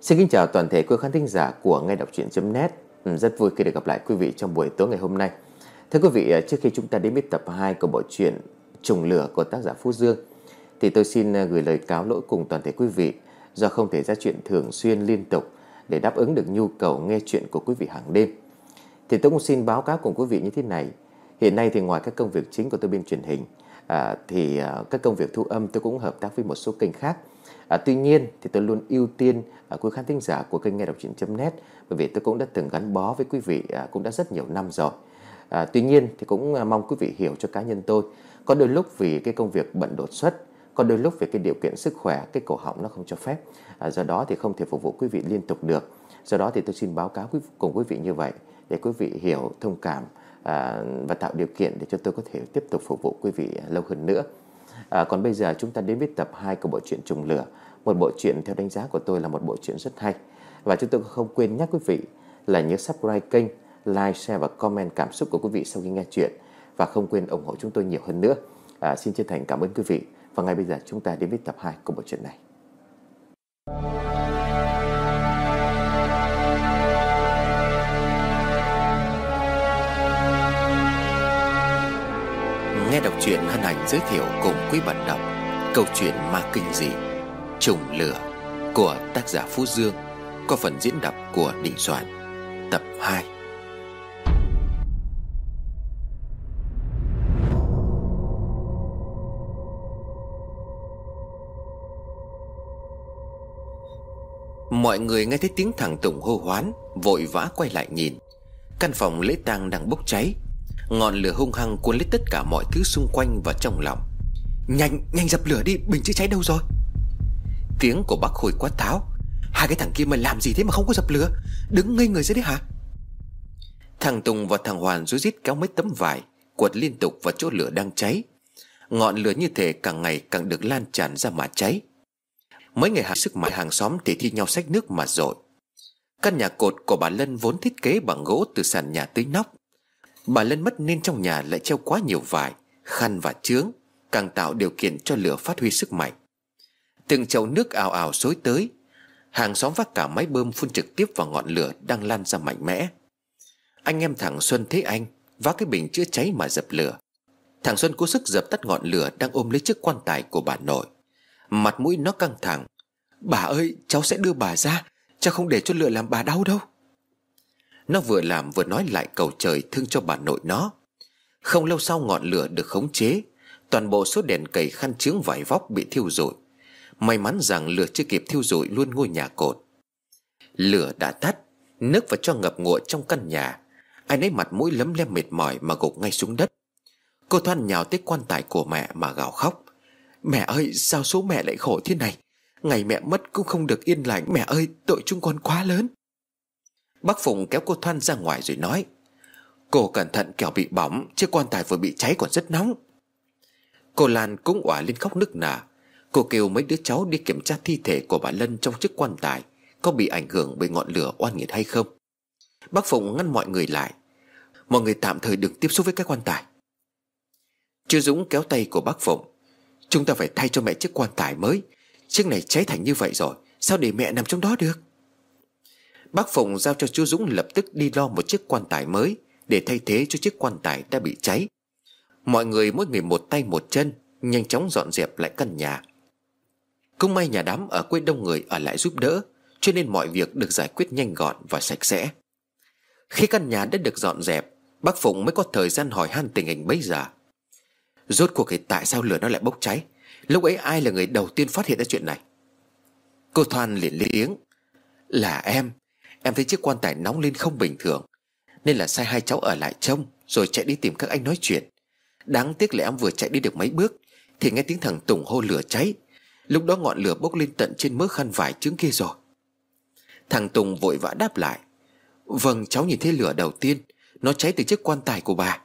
Xin kính chào toàn thể quý khán thính giả của Nghe Đọc Truyện.net ừ, Rất vui khi được gặp lại quý vị trong buổi tối ngày hôm nay. Thưa quý vị, à, trước khi chúng ta đến với tập 2 của bộ truyện Trùng Lửa của tác giả Phú Dương Thì tôi xin à, gửi lời cáo lỗi cùng toàn thể quý vị Do không thể ra chuyện thường xuyên liên tục Để đáp ứng được nhu cầu nghe chuyện của quý vị hàng đêm. Thì tôi cũng xin báo cáo cùng quý vị như thế này. Hiện nay thì ngoài các công việc chính của tôi bên truyền hình à, Thì à, các công việc thu âm tôi cũng hợp tác với một số kênh khác. À, tuy nhiên thì tôi luôn ưu tiên à, quý khán thính giả của kênh nghe đọc truyện.net bởi vì tôi cũng đã từng gắn bó với quý vị à, cũng đã rất nhiều năm rồi. À, tuy nhiên thì cũng à, mong quý vị hiểu cho cá nhân tôi. Có đôi lúc vì cái công việc bận đột xuất, có đôi lúc vì cái điều kiện sức khỏe, cái cổ họng nó không cho phép. À, do đó thì không thể phục vụ quý vị liên tục được. Do đó thì tôi xin báo cáo quý, cùng quý vị như vậy để quý vị hiểu, thông cảm à, và tạo điều kiện để cho tôi có thể tiếp tục phục vụ quý vị à, lâu hơn nữa. À, còn bây giờ chúng ta đến với tập 2 của bộ truyện Trùng Lửa. Một bộ truyện theo đánh giá của tôi là một bộ truyện rất hay. Và chúng tôi không quên nhắc quý vị là nhớ subscribe kênh, like, share và comment cảm xúc của quý vị sau khi nghe chuyện. Và không quên ủng hộ chúng tôi nhiều hơn nữa. À, Xin chân thành cảm ơn quý vị. Và ngay bây giờ chúng ta đến với tập 2 của bộ truyện này. Nghe đọc truyện hân hạnh giới thiệu cùng quý bạn đọc Câu chuyện ma kinh dị, Trùng lửa của tác giả Phú Dương Có phần diễn đọc của Đình Soạn, Tập 2 Mọi người nghe thấy tiếng thằng Tùng hô hoán, Vội vã quay lại nhìn. Căn phòng lễ tang đang bốc cháy Ngọn lửa hung hăng cuốn lấy tất cả mọi thứ xung quanh và trong lòng. Nhanh, nhanh dập lửa đi, bình chữa cháy đâu rồi? Tiếng của bác Khôi quát tháo. Hai cái thằng kia mà làm gì thế mà không có dập lửa? Đứng ngây người ra đấy hả? Thằng Tùng và thằng Hoàn rối rít kéo mấy tấm vải Quật liên tục vào chỗ lửa đang cháy. Ngọn lửa như thể càng ngày càng được lan tràn ra mà cháy. Mấy người hạ sức mạnh hàng xóm thì thi nhau xách nước mà dội. Căn nhà cột của bà Lân vốn thiết kế bằng gỗ từ sàn nhà tới nóc. Bà Lân mất nên trong nhà lại treo quá nhiều vải, Khăn và trướng Càng tạo điều kiện cho lửa phát huy sức mạnh. Từng chậu nước ào ào xối tới, Hàng xóm vác cả máy bơm phun trực tiếp vào ngọn lửa đang lan ra mạnh mẽ. Anh em thằng Xuân thấy anh, Vác cái bình chữa cháy mà dập lửa. Thằng Xuân cố sức dập tắt ngọn lửa Đang ôm lấy chiếc quan tài của bà nội. Mặt mũi nó căng thẳng. Bà ơi, cháu sẽ đưa bà ra, Cháu không để cho lửa làm bà đau đâu. Nó vừa làm vừa nói lại cầu trời thương cho bà nội nó. Không lâu sau ngọn lửa được khống chế, Toàn bộ số đèn cầy khăn chướng vải vóc bị thiêu rụi. May mắn rằng lửa chưa kịp thiêu rụi luôn ngôi nhà cột. Lửa đã tắt, Nước và cho ngập ngụa trong căn nhà. Ai nấy mặt mũi lấm lem mệt mỏi mà gục ngay xuống đất. Cô Thoan nhào tới quan tài của mẹ mà gào khóc. Mẹ ơi, sao số mẹ lại khổ thế này? Ngày mẹ mất cũng không được yên lành. Mẹ ơi, tội chúng con quá lớn. Bác Phụng kéo cô Thoan ra ngoài rồi nói, Cô cẩn thận kẻo bị bỏng, chiếc quan tài vừa bị cháy còn rất nóng. Cô Lan cũng òa lên khóc nức nở. Cô kêu mấy đứa cháu đi kiểm tra thi thể của bà Lân trong chiếc quan tài, Có bị ảnh hưởng bởi ngọn lửa oan nghiệt hay không? Bác Phụng ngăn mọi người lại, Mọi người tạm thời đừng tiếp xúc với cái quan tài. Chưa Dũng kéo tay của bác Phụng, Chúng ta phải thay cho mẹ chiếc quan tài mới, Chiếc này cháy thành như vậy rồi, Sao để mẹ nằm trong đó được? Bác Phụng giao cho chú Dũng lập tức đi lo một chiếc quan tài mới Để thay thế cho chiếc quan tài đã bị cháy. Mọi người mỗi người một tay một chân, Nhanh chóng dọn dẹp lại căn nhà. Cũng may nhà đám ở quê đông người ở lại giúp đỡ, Cho nên mọi việc được giải quyết nhanh gọn và sạch sẽ. Khi căn nhà đã được dọn dẹp, Bác Phụng mới có thời gian hỏi han tình hình bây giờ. Rốt cuộc thì tại sao lửa nó lại bốc cháy? Lúc ấy ai là người đầu tiên phát hiện ra chuyện này? Cô Thoan liền lên tiếng Là em. Em thấy chiếc quan tài nóng lên không bình thường. Nên là sai hai cháu ở lại trông, Rồi chạy đi tìm các anh nói chuyện. Đáng tiếc là em vừa chạy đi được mấy bước, Thì nghe tiếng thằng Tùng hô lửa cháy. Lúc đó ngọn lửa bốc lên tận trên mớ khăn vải trứng kia rồi. Thằng Tùng vội vã đáp lại. Vâng cháu nhìn thấy lửa đầu tiên, Nó cháy từ chiếc quan tài của bà.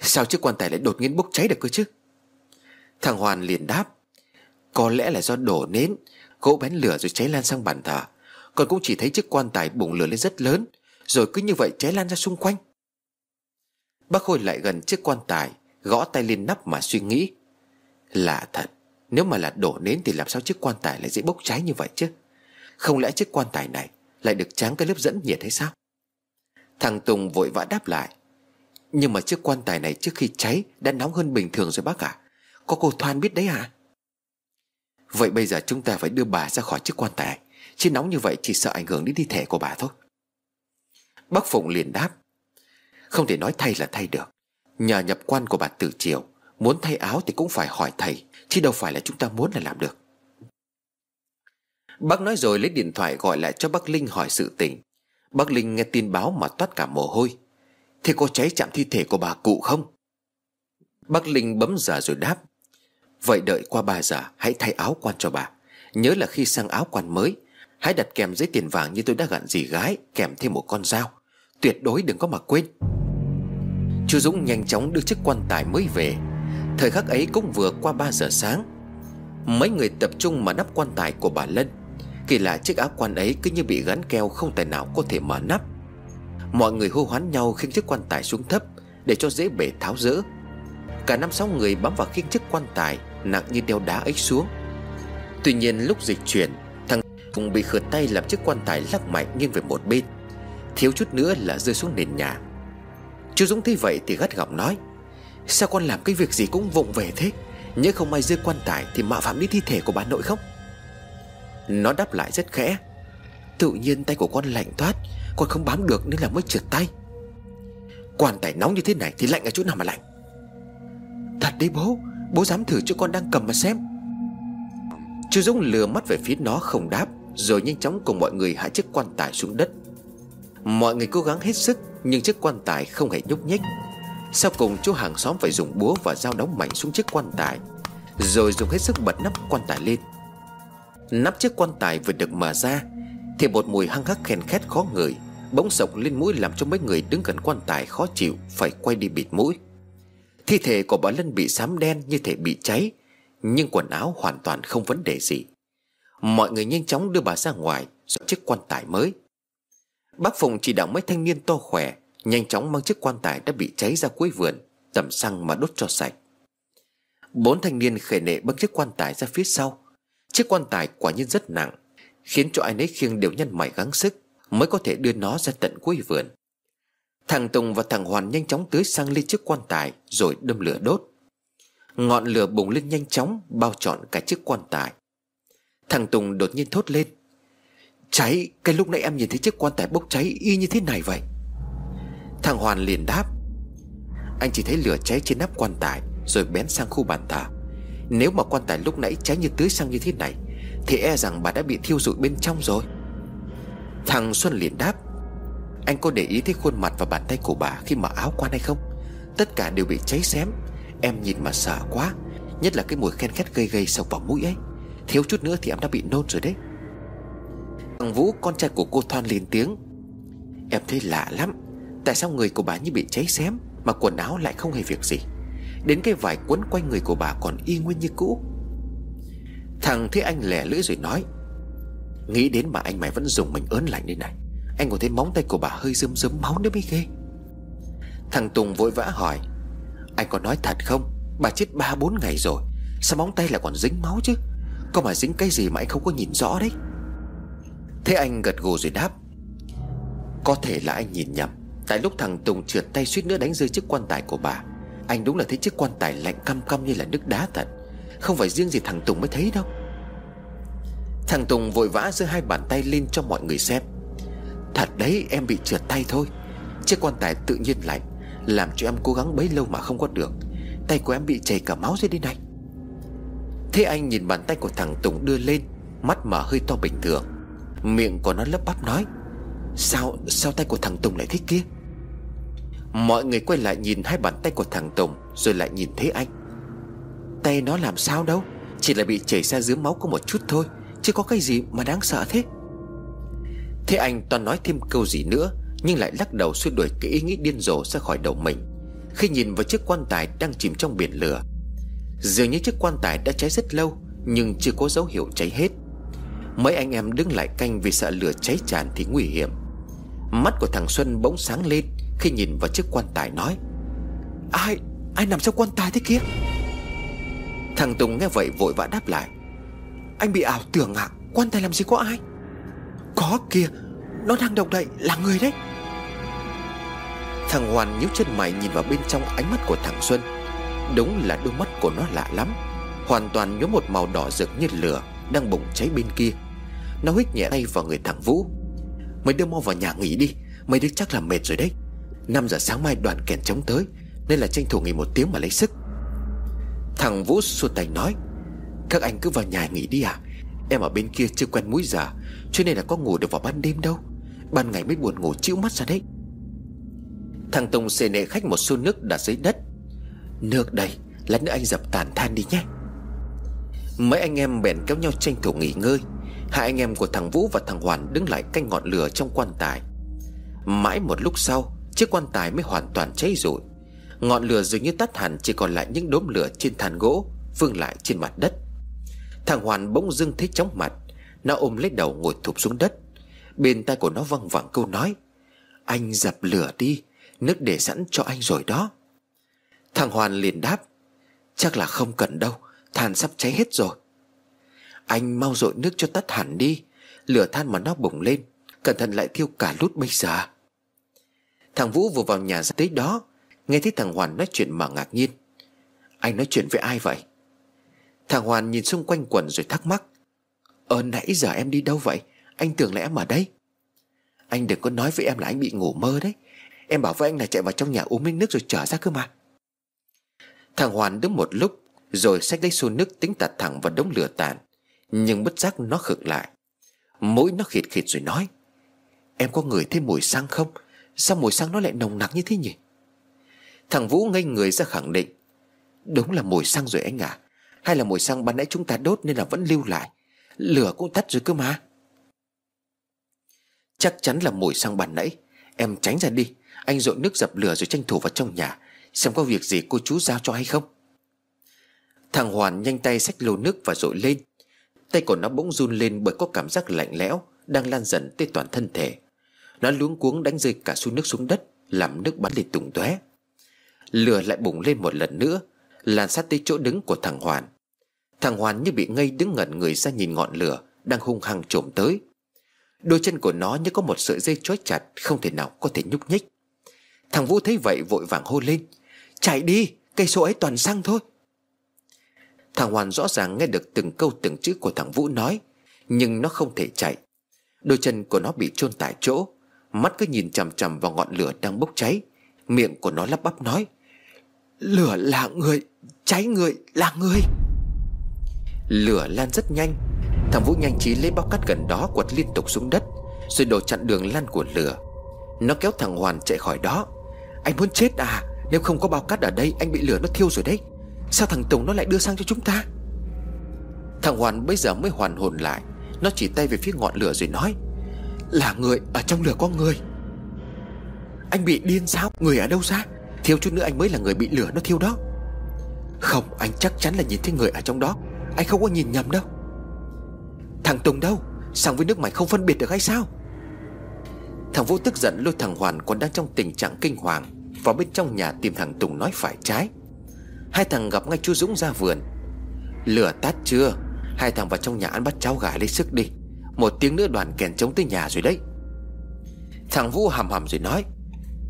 Sao chiếc quan tài lại đột nhiên bốc cháy được cơ chứ? Thằng Hoàn liền đáp. Có lẽ là do đổ nến, Gỗ bén lửa rồi cháy lan sang bàn thờ. Còn cũng chỉ thấy chiếc quan tài bùng lửa lên rất lớn, Rồi cứ như vậy cháy lan ra xung quanh. Bác Khôi lại gần chiếc quan tài, Gõ tay lên nắp mà suy nghĩ. Lạ thật, Nếu mà là đổ nến thì làm sao chiếc quan tài lại dễ bốc cháy như vậy chứ? Không lẽ chiếc quan tài này Lại được tráng cái lớp dẫn nhiệt hay sao? Thằng Tùng vội vã đáp lại. Nhưng mà chiếc quan tài này trước khi cháy Đã nóng hơn bình thường rồi bác ạ. À? Có cô Thoan biết đấy à Vậy bây giờ chúng ta phải đưa bà ra khỏi chiếc quan tài. Chứ nóng như vậy chỉ sợ ảnh hưởng đến thi thể của bà thôi. Bác Phụng liền đáp, Không thể nói thay là thay được. Nhờ nhập quan của bà từ chiều Muốn thay áo thì cũng phải hỏi thầy, Chứ đâu phải là chúng ta muốn là làm được. Bác nói rồi lấy điện thoại gọi lại cho bác Linh hỏi sự tình. Bác Linh nghe tin báo mà toát cả mồ hôi. Thế có cháy chạm thi thể của bà cụ không? Bác Linh bấm giờ rồi đáp, Vậy đợi qua 3 giờ, hãy thay áo quan cho bà. Nhớ là khi sang áo quan mới Hãy đặt kèm giấy tiền vàng như tôi đã gặn dì gái, Kèm thêm một con dao. Tuyệt đối đừng có mà quên. Chú Dũng nhanh chóng đưa chiếc quan tài mới về. Thời khắc ấy cũng vừa qua 3 giờ sáng. Mấy người tập trung mà nắp quan tài của bà Lân. Kỳ lạ chiếc áo quan ấy cứ như bị gắn keo Không tài nào có thể mở nắp. Mọi người hô hoán nhau khiêng chiếc quan tài xuống thấp Để cho dễ bể tháo rỡ. Cả năm sáu người bám vào khiêng chiếc quan tài, Nặng như đeo đá ấy xuống. Tuy nhiên lúc dịch chuyển cũng bị khượt tay làm chiếc quan tài lắc mạnh nghiêng về một bên. Thiếu chút nữa là rơi xuống nền nhà. Chú Dũng thấy vậy thì gắt gỏng nói, Sao con làm cái việc gì cũng vụng về thế? Nhớ không may rơi quan tài Thì mạo phạm đến thi thể của bà nội không? Nó đáp lại rất khẽ, Tự nhiên tay của con lạnh thoát, Con không bám được nên là mới trượt tay. Quan tài nóng như thế này Thì lạnh ở chỗ nào mà lạnh? Thật đấy bố Bố dám thử cho con đang cầm mà xem. Chú Dũng lừa mắt về phía nó không đáp. Rồi nhanh chóng cùng mọi người hạ chiếc quan tài xuống đất. Mọi người cố gắng hết sức, Nhưng chiếc quan tài không hề nhúc nhích. Sau cùng, chú hàng xóm phải dùng búa và dao đóng mạnh xuống chiếc quan tài, Rồi dùng hết sức bật nắp quan tài lên. Nắp chiếc quan tài vừa được mở ra, Thì một mùi hăng hắc khen khét khó ngửi, Bỗng sộc lên mũi làm cho mấy người đứng gần quan tài khó chịu Phải quay đi bịt mũi. Thi thể của bà Lân bị xám đen như thể bị cháy, Nhưng quần áo hoàn toàn không vấn đề gì. Mọi người nhanh chóng đưa bà ra ngoài Rồi chiếc quan tài mới. Bác Phùng chỉ đạo mấy thanh niên to khỏe, Nhanh chóng mang chiếc quan tài đã bị cháy ra cuối vườn, tẩm xăng mà đốt cho sạch. Bốn thanh niên khề nệ bưng chiếc quan tài ra phía sau. Chiếc quan tài quả nhiên rất nặng, Khiến cho ai nấy khiêng đều nhân mày gắng sức Mới có thể đưa nó ra tận cuối vườn. Thằng Tùng và thằng Hoàn nhanh chóng tưới xăng lên chiếc quan tài Rồi đâm lửa đốt. Ngọn lửa bùng lên nhanh chóng, Bao trọn cả chiếc quan tài. Thằng Tùng đột nhiên thốt lên. Cháy, Cái lúc nãy em nhìn thấy chiếc quan tài bốc cháy Y như thế này vậy. Thằng Hoàn liền đáp. Anh chỉ thấy lửa cháy trên nắp quan tài, Rồi bén sang khu bàn thờ. Nếu mà quan tài lúc nãy cháy như tưới xăng như thế này, Thì e rằng bà đã bị thiêu rụi bên trong rồi. Thằng Xuân liền đáp. Anh có để ý thấy khuôn mặt và bàn tay của bà Khi mở áo quan hay không? Tất cả đều bị cháy xém. Em nhìn mà sợ quá, Nhất là cái mùi khen khét gây gây sọc vào mũi ấy. Thiếu chút nữa thì em đã bị nôn rồi đấy. Thằng Vũ, con trai của cô Thoan lên tiếng. Em thấy lạ lắm. Tại sao người của bà như bị cháy xém Mà quần áo lại không hề việc gì? Đến cái vải quấn quanh người của bà còn y nguyên như cũ. Thằng thấy anh lẻ lưỡi rồi nói, Nghĩ đến mà anh mày vẫn dùng mình ớn lạnh đây này. Anh còn thấy móng tay của bà hơi rơm rớm máu nữa mới ghê? Thằng Tùng vội vã hỏi, Anh có nói thật không? Bà chết ba bốn ngày rồi, Sao móng tay lại còn dính máu chứ? Có mà dính cái gì mà anh không có nhìn rõ đấy? Thế anh gật gù rồi đáp. Có thể là anh nhìn nhầm. Tại lúc thằng Tùng trượt tay suýt nữa đánh rơi chiếc quan tài của bà. Anh đúng là thấy chiếc quan tài lạnh căm căm như là nước đá thật. Không phải riêng gì thằng Tùng mới thấy đâu. Thằng Tùng vội vã giơ hai bàn tay lên cho mọi người xem. Thật đấy, em bị trượt tay thôi. Chiếc quan tài tự nhiên lạnh, Làm cho em cố gắng bấy lâu mà không có được. Tay của em bị chảy cả máu dưới đây này. Thế anh nhìn bàn tay của thằng Tùng đưa lên, Mắt mở hơi to bình thường. Miệng của nó lấp bắp nói, Sao sao tay của thằng Tùng lại thế kia? Mọi người quay lại nhìn hai bàn tay của thằng Tùng, Rồi lại nhìn thấy anh. Tay nó làm sao đâu, Chỉ là bị chảy ra dưới máu có một chút thôi, Chứ có cái gì mà đáng sợ thế? Thế anh toàn nói thêm câu gì nữa, Nhưng lại lắc đầu xua đuổi cái ý nghĩ điên rồ ra khỏi đầu mình. Khi nhìn vào chiếc quan tài đang chìm trong biển lửa Dường như chiếc quan tài đã cháy rất lâu Nhưng chưa có dấu hiệu cháy hết. Mấy anh em đứng lại canh vì sợ lửa cháy tràn thì nguy hiểm. Mắt của thằng Xuân bỗng sáng lên Khi nhìn vào chiếc quan tài nói Ai, ai nằm trong quan tài thế kia? Thằng Tùng nghe vậy vội vã đáp lại Anh bị ảo tưởng à? Quan tài làm gì có ai? Có kìa Nó đang động đậy là người đấy. Thằng Hoàn nhíu chân mày nhìn vào bên trong ánh mắt của thằng Xuân. Đúng là đôi mắt của nó lạ lắm. Hoàn toàn nhuốm một màu đỏ rực như lửa Đang bùng cháy bên kia. Nó hít nhẹ tay vào người thằng Vũ. Mấy đứa mau vào nhà nghỉ đi, Mấy đứa chắc là mệt rồi đấy. 5 giờ sáng mai đoàn kèn chống tới, Nên là tranh thủ nghỉ một tiếng mà lấy sức. Thằng Vũ xua tay nói, Các anh cứ vào nhà nghỉ đi à Em ở bên kia chưa quen mũi giờ, Cho nên là có ngủ được vào ban đêm đâu. Ban ngày mới buồn ngủ chịu mắt ra đấy. Thằng Tùng xề nệ khách một xô nước đặt dưới đất. Nước đây Lát nữa anh dập tàn than đi nhé. Mấy anh em bèn kéo nhau tranh thủ nghỉ ngơi. Hai anh em của thằng Vũ và thằng Hoàn đứng lại canh ngọn lửa trong quan tài. Mãi một lúc sau, Chiếc quan tài mới hoàn toàn cháy rụi. Ngọn lửa dường như tắt hẳn, Chỉ còn lại những đốm lửa trên than gỗ Vương lại trên mặt đất. Thằng Hoàn bỗng dưng thấy chóng mặt. Nó ôm lấy đầu ngồi thụp xuống đất. Bên tai của nó văng vẳng câu nói, Anh dập lửa đi, Nước để sẵn cho anh rồi đó. Thằng Hoàn liền đáp, Chắc là không cần đâu, Than sắp cháy hết rồi. Anh mau dội nước cho tắt hẳn đi, Lửa than mà nó bùng lên, Cẩn thận lại thiêu cả lút bây giờ. Thằng Vũ vừa vào nhà ra tới đó, Nghe thấy thằng Hoàn nói chuyện mà ngạc nhiên. Anh nói chuyện với ai vậy? Thằng Hoàn nhìn xung quanh quần rồi thắc mắc. Ờ nãy giờ em đi đâu vậy? Anh tưởng là em ở đây. Anh đừng có nói với em là anh bị ngủ mơ đấy. Em bảo với anh là chạy vào trong nhà uống miếng nước rồi trở ra cơ mà. Thằng Hoàn đứng một lúc, Rồi xách lấy xô nước tính tạt thẳng vào đống lửa tàn. Nhưng bất giác nó khựng lại. Mũi nó khịt khịt rồi nói, Em có ngửi thấy mùi xăng không? Sao mùi xăng nó lại nồng nặc như thế nhỉ? Thằng Vũ ngây người ra khẳng định, Đúng là mùi xăng rồi anh à Hay là mùi xăng ban nãy chúng ta đốt nên là vẫn lưu lại. Lửa cũng tắt rồi cơ mà. Chắc chắn là mùi xăng ban nãy. Em tránh ra đi. Anh dội nước dập lửa rồi tranh thủ vào trong nhà. Xem có việc gì cô chú giao cho hay không. Thằng Hoàn nhanh tay xách lô nước và dội lên. Tay của nó bỗng run lên bởi có cảm giác lạnh lẽo Đang lan dần tới toàn thân thể. Nó luống cuống đánh rơi cả xu nước xuống đất, Làm nước bắn lên tung tóe. Lửa lại bùng lên một lần nữa, Lan sát tới chỗ đứng của thằng Hoàn. Thằng Hoàn như bị ngây đứng ngẩn người ra nhìn ngọn lửa Đang hung hăng trộm tới. Đôi chân của nó như có một sợi dây trói chặt Không thể nào có thể nhúc nhích. Thằng Vũ thấy vậy vội vàng hô lên Chạy đi, Cây số ấy toàn xăng thôi. Thằng Hoàn rõ ràng nghe được từng câu từng chữ của thằng Vũ nói, Nhưng nó không thể chạy. Đôi chân của nó bị chôn tại chỗ, Mắt cứ nhìn chằm chằm vào ngọn lửa đang bốc cháy. Miệng của nó lắp bắp nói, Lửa là người, Cháy người là người. Lửa lan rất nhanh. Thằng Vũ nhanh trí lấy bao cát gần đó quật liên tục xuống đất, Rồi đổ chặn đường lan của lửa. Nó kéo thằng Hoàn chạy khỏi đó. Anh muốn chết à? Nếu không có bao cát ở đây, anh bị lửa nó thiêu rồi đấy. Sao thằng Tùng nó lại đưa sang cho chúng ta? Thằng Hoàn bây giờ mới hoàn hồn lại. Nó chỉ tay về phía ngọn lửa rồi nói, Là người ở trong lửa có người. Anh bị điên sao? Người ở đâu ra? Thiếu chút nữa anh mới là người bị lửa nó thiêu đó. Không, anh chắc chắn là nhìn thấy người ở trong đó. Anh không có nhìn nhầm đâu. Thằng Tùng đâu? Sang với nước mày không phân biệt được hay sao? Thằng Vũ tức giận lôi thằng Hoàn Còn đang trong tình trạng kinh hoàng. Vào bên trong nhà tìm thằng Tùng nói phải trái. Hai thằng gặp ngay chú Dũng ra vườn. Lửa tắt chưa? Hai thằng vào trong nhà ăn bắt cháo gà lấy sức đi. Một tiếng nữa đoàn kèn chống tới nhà rồi đấy. Thằng Vũ hầm hầm rồi nói,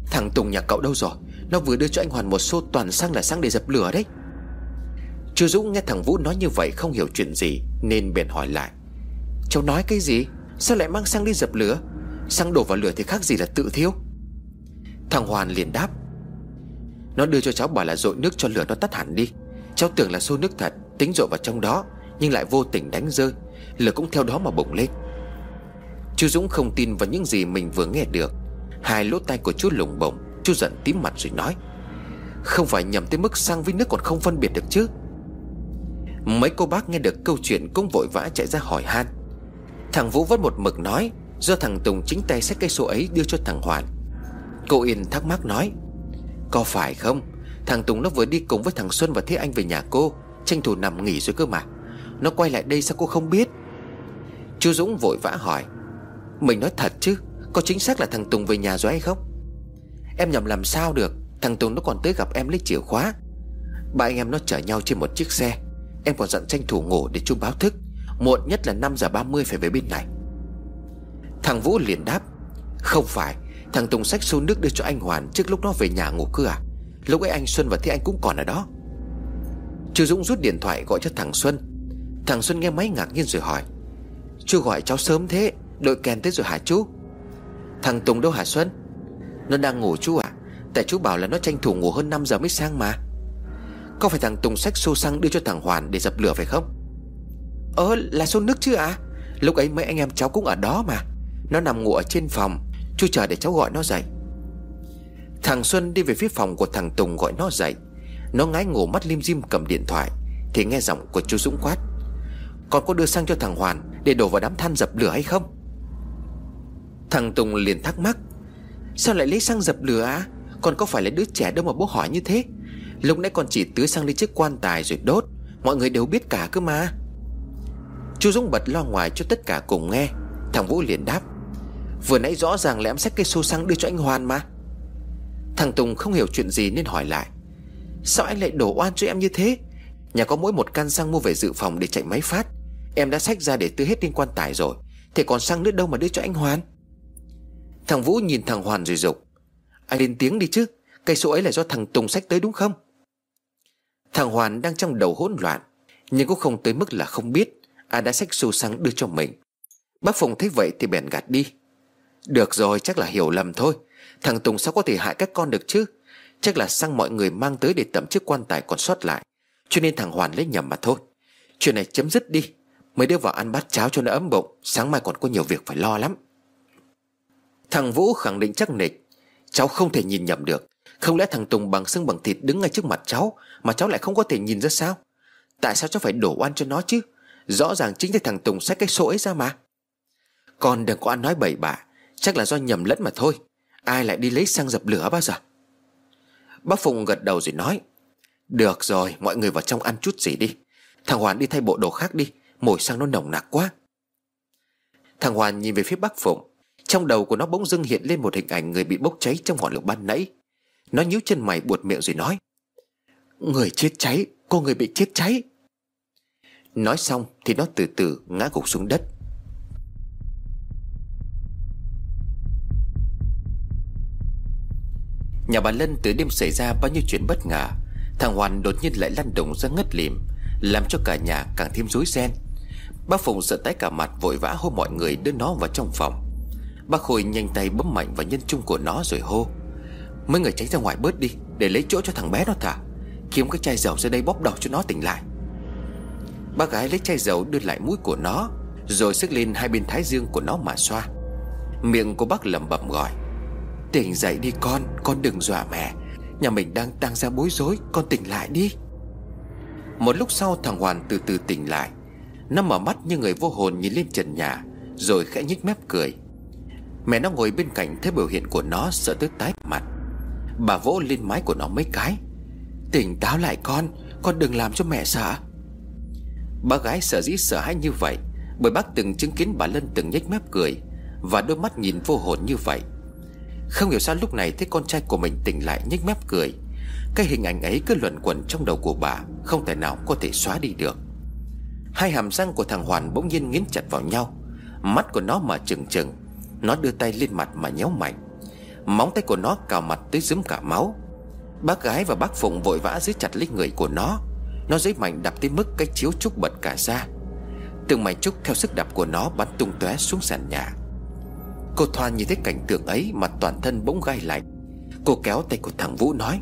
Thằng Tùng nhà cậu đâu rồi? Nó vừa đưa cho anh Hoàn một xô toàn xăng là xăng để dập lửa đấy. Chú Dũng nghe thằng Vũ nói như vậy không hiểu chuyện gì, Nên bèn hỏi lại, Cháu nói cái gì? Sao lại mang xăng đi dập lửa? Xăng đổ vào lửa thì khác gì là tự thiêu? Thằng Hoàn liền đáp nó đưa cho cháu bảo là dội nước cho lửa nó tắt hẳn đi. Cháu tưởng là xô nước thật, Tính dội vào trong đó, Nhưng lại vô tình đánh rơi. Lửa cũng theo đó mà bùng lên. Chú Dũng không tin vào những gì mình vừa nghe được. Hai lỗ tai của chú lủng bổng, Chú giận tím mặt rồi nói, Không phải nhầm tới mức xăng với nước còn không phân biệt được chứ. Mấy cô bác nghe được câu chuyện cũng vội vã chạy ra hỏi han. Thằng Vũ vẫn một mực nói, Do thằng Tùng chính tay xách cây số ấy đưa cho thằng Hoàn. Cô Yên thắc mắc nói có phải không? Thằng Tùng nó vừa đi cùng với thằng Xuân và Thế Anh về nhà cô, Tranh thủ nằm nghỉ rồi cơ mà. Nó quay lại đây sao cô không biết? Chú Dũng vội vã hỏi. Mình nói thật chứ, Có chính xác là thằng Tùng về nhà rồi hay không? Em nhầm làm sao được, Thằng Tùng nó còn tới gặp em lấy chìa khóa. Ba anh em nó chở nhau trên một chiếc xe. Em còn dặn tranh thủ ngủ để chung báo thức, Muộn nhất là 5 giờ 30 phải về bên này. Thằng Vũ liền đáp. Không phải Thằng Tùng sách xô nước đưa cho anh Hoàn Trước lúc nó về nhà ngủ cơ à? Lúc ấy anh Xuân và Thế Anh cũng còn ở đó. Chú Dũng rút điện thoại gọi cho thằng Xuân. Thằng Xuân nghe máy ngạc nhiên rồi hỏi, Chú gọi cháu sớm thế, Đội kèn tới rồi hả chú? Thằng Tùng đâu hả Xuân? Nó đang ngủ chú à? Tại chú bảo là nó tranh thủ ngủ hơn 5 giờ mới sang mà. Có phải thằng Tùng sách xô xăng đưa cho thằng Hoàn để dập lửa phải không? Ờ là xô nước chứ à? Lúc ấy mấy anh em cháu cũng ở đó mà. Nó nằm ngủ ở trên phòng. Chú chờ để cháu gọi nó dậy. Thằng Xuân đi về phía phòng của thằng Tùng gọi nó dậy. Nó ngái ngủ mắt lim dim cầm điện thoại, Thì nghe giọng của chú Dũng quát. Còn có đưa sang cho thằng Hoàn Để đổ vào đám than dập lửa hay không? Thằng Tùng liền thắc mắc. Sao lại lấy xăng dập lửa á? Còn có phải là đứa trẻ đâu mà bố hỏi như thế? Lúc nãy còn chỉ tưới sang lên chiếc quan tài rồi đốt. Mọi người đều biết cả cơ mà. Chú Dũng bật lo ngoài cho tất cả cùng nghe. Thằng Vũ liền đáp. Vừa nãy rõ ràng là em xách cây xô xăng đưa cho anh Hoàn mà. Thằng Tùng không hiểu chuyện gì nên hỏi lại. Sao anh lại đổ oan cho em như thế? Nhà có mỗi một căn xăng mua về dự phòng để chạy máy phát. Em đã xách ra để tưới hết lên quan tài rồi. Thì còn xăng nữa đâu mà đưa cho anh Hoàn? Thằng Vũ nhìn thằng Hoàn rồi dục. Anh lên tiếng đi chứ Cây số ấy là do thằng Tùng xách tới đúng không? Thằng Hoàn đang trong đầu hỗn loạn, Nhưng cũng không tới mức là không biết Ai đã xách xô xăng đưa cho mình. Bác Phùng thấy vậy thì bèn gạt đi. Được rồi, chắc là hiểu lầm thôi. Thằng Tùng sao có thể hại các con được chứ? Chắc là sang mọi người mang tới để tẩm chiếc quan tài còn sót lại. Cho nên thằng Hoàn lấy nhầm mà thôi. Chuyện này chấm dứt đi. Mấy đứa vào ăn bát cháo cho nó ấm bụng. Sáng mai còn có nhiều việc phải lo lắm. Thằng Vũ khẳng định chắc nịch. Cháu không thể nhìn nhầm được. Không lẽ thằng Tùng bằng xương bằng thịt đứng ngay trước mặt cháu Mà cháu lại không có thể nhìn ra sao? Tại sao cháu phải đổ oan cho nó chứ? Rõ ràng chính là thằng Tùng xách cái sổ ấy ra mà. Con đừng có ăn nói bậy bạ. Chắc là do nhầm lẫn mà thôi. Ai lại đi lấy xăng dập lửa bao giờ? Bác Phùng gật đầu rồi nói, Được rồi, mọi người vào trong ăn chút gì đi. Thằng Hoàn đi thay bộ đồ khác đi Mùi xăng nó nồng nặc quá. Thằng Hoàn nhìn về phía bác Phụng, Trong đầu của nó bỗng dưng hiện lên một hình ảnh Người bị bốc cháy trong ngọn lửa ban nãy. Nó nhíu chân mày buột miệng rồi nói, Người chết cháy, Cô người bị chết cháy. Nói xong thì nó từ từ ngã gục xuống đất. Nhà bà Lân từ đêm xảy ra bao nhiêu chuyện bất ngờ, Thằng Hoàn đột nhiên lại lăn đồng ra ngất lìm, Làm cho cả nhà càng thêm rối ren. Bác Phùng sợ tái cả mặt vội vã hô mọi người đưa nó vào trong phòng. Bác Khôi nhanh tay bấm mạnh vào nhân trung của nó rồi hô, Mấy người tránh ra ngoài bớt đi, Để lấy chỗ cho thằng bé nó thả, Kiếm cái chai dầu ra đây bóp đầu cho nó tỉnh lại. Bác gái lấy chai dầu đưa lại mũi của nó, Rồi sức lên hai bên thái dương của nó mà xoa. Miệng của bác lẩm bẩm gọi Tỉnh dậy đi con Con đừng dọa mẹ. Nhà mình đang đang ra bối rối, Con tỉnh lại đi. Một lúc sau thằng Hoàn từ từ tỉnh lại. Nó mở mắt như người vô hồn nhìn lên trần nhà, Rồi khẽ nhích mép cười. Mẹ nó ngồi bên cạnh thấy biểu hiện của nó sợ tới tái mặt. Bà vỗ lên mái của nó mấy cái. Tỉnh táo lại con Con đừng làm cho mẹ sợ. Bà gái sợ dĩ sợ hãi như vậy, Bởi bác từng chứng kiến bà Lân từng nhếch mép cười Và đôi mắt nhìn vô hồn như vậy. Không hiểu sao lúc này thấy con trai của mình tỉnh lại nhếch mép cười. Cái hình ảnh ấy cứ luẩn quẩn trong đầu của bà, Không thể nào có thể xóa đi được. Hai hàm răng của thằng Hoàn bỗng nhiên nghiến chặt vào nhau. Mắt của nó mà trừng trừng, Nó đưa tay lên mặt mà nhéo mạnh. Móng tay của nó cào mặt tới dấm cả máu. Bác gái và bác Phụng vội vã giữ chặt lấy người của nó. Nó dấy mạnh đập tới mức cái chiếu trúc bật cả ra. Từng mảnh trúc theo sức đập của nó bắn tung tóe xuống sàn nhà. Cô thoan nhìn thấy cảnh tượng ấy mà toàn thân bỗng gai lạnh. Cô kéo tay của thằng Vũ nói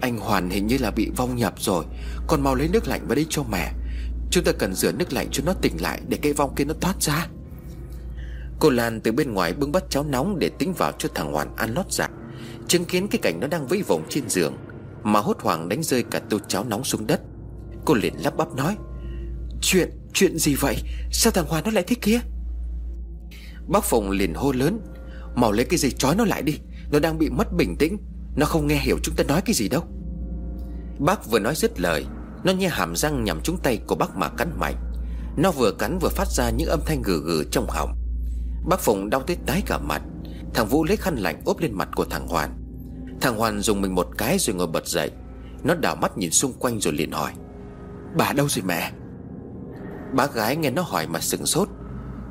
Anh Hoàn hình như là bị vong nhập rồi Con mau lấy nước lạnh vào đây cho mẹ. Chúng ta cần rửa nước lạnh cho nó tỉnh lại Để cái vong kia nó thoát ra. Cô Lan từ bên ngoài bưng bát cháo nóng Để tính vào cho thằng Hoàn ăn lót dạ Chứng kiến cái cảnh nó đang vẫy vòng trên giường mà hốt hoảng đánh rơi cả tô cháo nóng xuống đất. Cô liền lắp bắp nói Chuyện, chuyện gì vậy? Sao thằng Hoàn nó lại thế kia? Bác Phụng liền hô lớn, Mau lấy cái dây trói nó lại đi, Nó đang bị mất bình tĩnh, Nó không nghe hiểu chúng ta nói cái gì đâu. Bác vừa nói dứt lời, Nó nhe hàm răng nhằm trúng tay của bác mà cắn mạnh. Nó vừa cắn vừa phát ra những âm thanh gừ gừ trong họng. Bác Phụng đau tới tái cả mặt, Thằng Vũ lấy khăn lạnh ốp lên mặt của thằng Hoàn. Thằng Hoàn dùng mình một cái rồi ngồi bật dậy, Nó đảo mắt nhìn xung quanh rồi liền hỏi, Bà đâu rồi mẹ? Bác gái nghe nó hỏi mà sừng sốt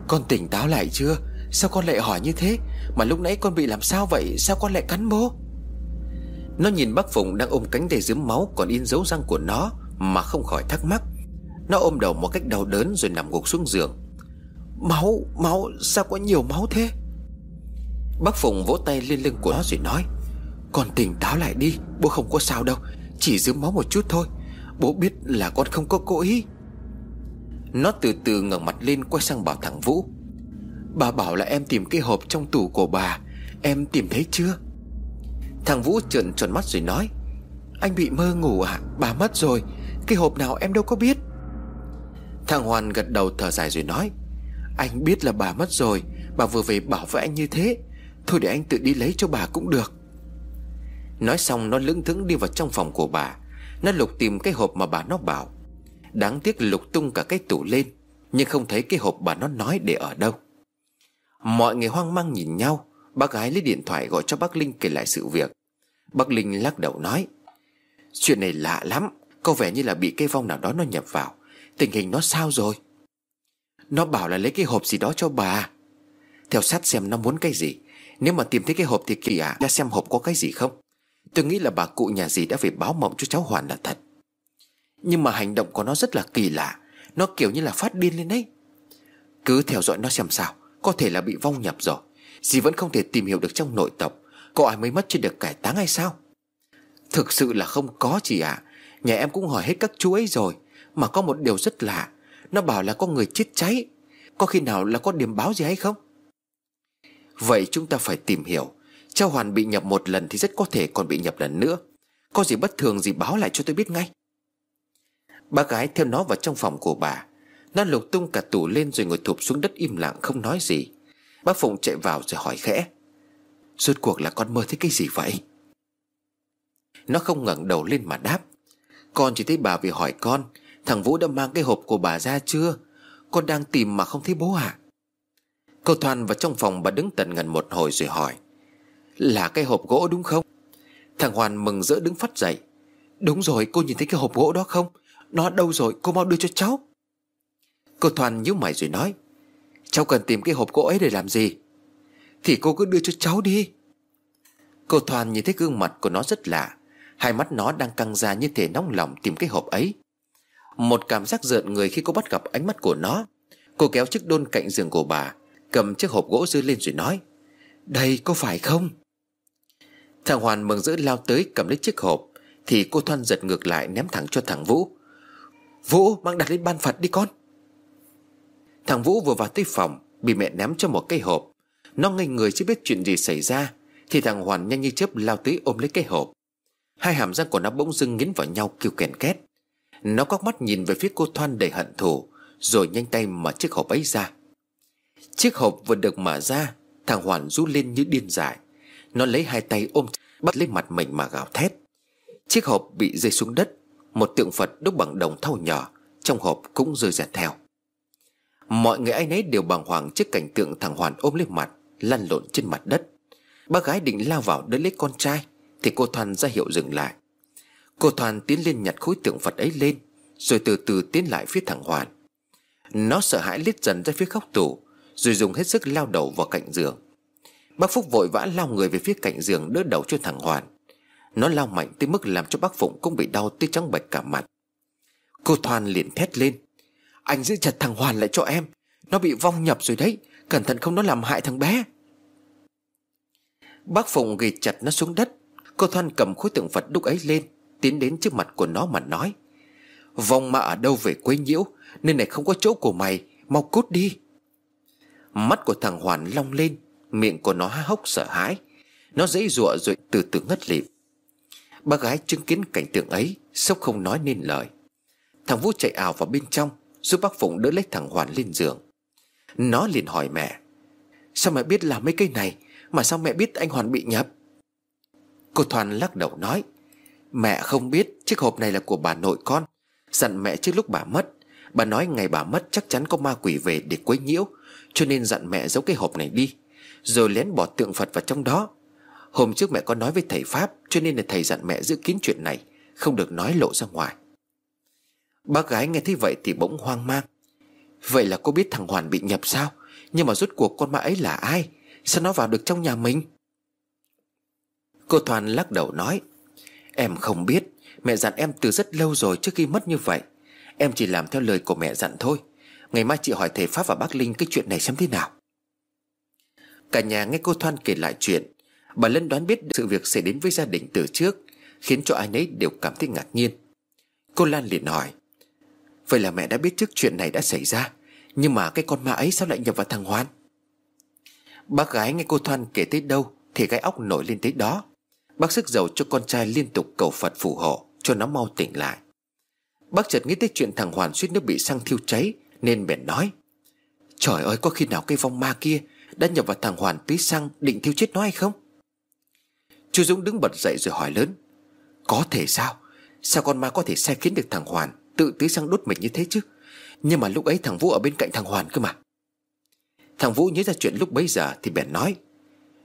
con tỉnh táo lại chưa? Sao con lại hỏi như thế? Mà lúc nãy con bị làm sao vậy? Sao con lại cắn bố Nó nhìn bác Phụng đang ôm cánh đầy dướm máu Còn in dấu răng của nó Mà không khỏi thắc mắc. Nó ôm đầu một cách đau đớn rồi nằm gục xuống giường. Máu, máu, sao có nhiều máu thế? Bác Phụng vỗ tay lên lưng của nó rồi nói Con tỉnh táo lại đi Bố không có sao đâu Chỉ dướm máu một chút thôi. Bố biết là con không có cố ý. Nó từ từ ngẩng mặt lên quay sang bảo thằng Vũ. Bà bảo là em tìm cái hộp trong tủ của bà. Em tìm thấy chưa? Thằng Vũ trợn tròn mắt rồi nói. Anh bị mơ ngủ à? Bà mất rồi. Cái hộp nào em đâu có biết. Thằng Hoàn gật đầu thở dài rồi nói. Anh biết là bà mất rồi. Bà vừa về bảo với anh như thế. Thôi để anh tự đi lấy cho bà cũng được. Nói xong, nó lững thững đi vào trong phòng của bà. Nó lục tìm cái hộp mà bà nó bảo. Đáng tiếc lục tung cả cái tủ lên Nhưng không thấy cái hộp bà nó nói để ở đâu. Mọi người hoang mang nhìn nhau Bác gái lấy điện thoại gọi cho bác Linh kể lại sự việc. Bác Linh lắc đầu nói Chuyện này lạ lắm Có vẻ như là bị cây vong nào đó nó nhập vào. Tình hình nó sao rồi? Nó bảo là lấy cái hộp gì đó cho bà. Theo sát xem nó muốn cái gì. Nếu mà tìm thấy cái hộp thì kỳ ạ à, Ra xem hộp có cái gì không. Tôi nghĩ là bà cụ nhà gì đã về báo mộng cho cháu Hoàn là thật. Nhưng mà hành động của nó rất là kỳ lạ. Nó kiểu như là phát điên lên đấy. Cứ theo dõi nó xem sao. Có thể là bị vong nhập rồi. Dì vẫn không thể tìm hiểu được trong nội tộc. Có ai mới mất chưa được cải táng hay sao? Thực sự là không có chị ạ. À. Nhà em cũng hỏi hết các chú ấy rồi. Mà có một điều rất lạ. Nó bảo là có người chết cháy. Có khi nào là có điểm báo gì hay không? Vậy chúng ta phải tìm hiểu. Cháu Hoàn bị nhập một lần thì rất có thể còn bị nhập lần nữa. Có gì bất thường gì báo lại cho tôi biết ngay bà gái theo nó vào trong phòng của bà. Nó lục tung cả tủ lên rồi ngồi thụp xuống đất im lặng, không nói gì. Bác Phụng chạy vào rồi hỏi khẽ. Rốt cuộc là con mơ thấy cái gì vậy? Nó không ngẩng đầu lên mà đáp. Con chỉ thấy bà vì hỏi con, Thằng Vũ đã mang cái hộp của bà ra chưa? Con đang tìm mà không thấy bố à Cô Thoan vào trong phòng bà đứng tận ngần một hồi rồi hỏi. Là cái hộp gỗ đúng không? Thằng Hoàn mừng rỡ đứng phát dậy. Đúng rồi, cô nhìn thấy cái hộp gỗ đó không? Nó đâu rồi? Cô mau đưa cho cháu. Cô Thoan nhíu mày rồi nói, Cháu cần tìm cái hộp gỗ ấy để làm gì? Thì cô cứ đưa cho cháu đi. Cô Thoan nhìn thấy gương mặt của nó rất lạ. Hai mắt nó đang căng ra như thể nóng lòng tìm cái hộp ấy. Một cảm giác rợn người khi cô bắt gặp ánh mắt của nó. Cô kéo chiếc đôn cạnh giường của bà, Cầm chiếc hộp gỗ dưa lên rồi nói, Đây có phải không? Thằng Hoàn mừng rỡ lao tới cầm lấy chiếc hộp, Thì cô Thoan giật ngược lại ném thẳng cho thằng Vũ. Vũ mang đặt lên ban Phật đi con. Thằng Vũ vừa vào tới phòng, Bị mẹ ném cho một cái hộp. Nó ngây người chưa biết chuyện gì xảy ra, Thì thằng Hoàn nhanh như chớp lao tới ôm lấy cái hộp. Hai hàm răng của nó bỗng dưng nghiến vào nhau kêu kèn két. Nó có mắt nhìn về phía cô Thoan đầy hận thù, Rồi nhanh tay mở chiếc hộp ấy ra. Chiếc hộp vừa được mở ra, Thằng Hoàn rú lên như điên dại. Nó lấy hai tay ôm, Bắt lấy mặt mình mà gào thét. Chiếc hộp bị rơi xuống đất một tượng Phật đúc bằng đồng thau nhỏ, Trong hộp cũng rơi ra theo. Mọi người ai nấy đều bàng hoàng trước cảnh tượng thằng Hoàn ôm lên mặt, Lăn lộn trên mặt đất. Bác gái định lao vào đỡ lấy con trai, Thì cô Thoan ra hiệu dừng lại. Cô Thoan tiến lên nhặt khối tượng Phật ấy lên, Rồi từ từ tiến lại phía thằng Hoàn. Nó sợ hãi lít dần ra phía góc tủ, Rồi dùng hết sức lao đầu vào cạnh giường. Bác Phúc vội vã lao người về phía cạnh giường Đỡ đầu cho thằng Hoàn. Nó lao mạnh tới mức làm cho bác Phụng cũng bị đau tới trắng bệch cả mặt. Cô Thoan liền thét lên. Anh giữ chặt thằng Hoàn lại cho em. Nó bị vong nhập rồi đấy. Cẩn thận không nó làm hại thằng bé. Bác Phụng ghi chặt nó xuống đất. Cô Thoan cầm khối tượng Phật đúc ấy lên, Tiến đến trước mặt của nó mà nói. Vong mà ở đâu về quấy nhiễu Nên này không có chỗ của mày, Mau cút đi. Mắt của thằng Hoàn long lên, Miệng của nó há hốc sợ hãi. Nó dãy rụa rồi từ từ ngất lịm. Bác gái chứng kiến cảnh tượng ấy, Sốc không nói nên lời. Thằng Vũ chạy ảo vào bên trong, Giúp bác Phụng đỡ lấy thằng Hoàn lên giường. Nó liền hỏi mẹ, Sao mẹ biết làm mấy cây này? Mà sao mẹ biết anh Hoàn bị nhập Cô Thoan lắc đầu nói, Mẹ không biết, chiếc hộp này là của bà nội con. Dặn mẹ trước lúc bà mất. Bà nói ngày bà mất chắc chắn có ma quỷ về để quấy nhiễu, Cho nên dặn mẹ giấu cái hộp này đi, Rồi lén bỏ tượng Phật vào trong đó. Hôm trước mẹ có nói với thầy Pháp, Cho nên là thầy dặn mẹ giữ kín chuyện này, Không được nói lộ ra ngoài. Bác gái nghe thấy vậy thì bỗng hoang mang. Vậy là cô biết thằng Hoàn bị nhập sao? Nhưng mà rốt cuộc con ma ấy là ai? Sao nó vào được trong nhà mình? Cô Thoan lắc đầu nói, Em không biết, Mẹ dặn em từ rất lâu rồi trước khi mất như vậy. Em chỉ làm theo lời của mẹ dặn thôi. Ngày mai chị hỏi thầy Pháp và bác Linh cái chuyện này xem thế nào. Cả nhà nghe cô Thoan kể lại chuyện Bà Lân đoán biết sự việc xảy đến với gia đình từ trước, Khiến cho ai nấy đều cảm thấy ngạc nhiên. Cô Lan liền hỏi, Vậy là mẹ đã biết trước chuyện này đã xảy ra, Nhưng mà cái con ma ấy sao lại nhập vào thằng Hoan? Bác gái nghe cô Thoan kể tới đâu Thì cái óc nổi lên tới đó. Bác sức dầu cho con trai liên tục cầu Phật phù hộ Cho nó mau tỉnh lại. Bác chợt nghĩ tới chuyện thằng Hoàn suýt nước bị xăng thiêu cháy, Nên bèn nói, Trời ơi, có khi nào cái vong ma kia Đã nhập vào thằng Hoàn tí xăng định thiêu chết nó hay không? Chú Dũng đứng bật dậy rồi hỏi lớn, Có thể sao? Sao con ma có thể sai khiến được thằng Hoàn Tự tưới xăng đốt mình như thế chứ? Nhưng mà lúc ấy thằng Vũ ở bên cạnh thằng Hoàn cơ mà. Thằng Vũ nhớ ra chuyện lúc bấy giờ Thì bèn nói,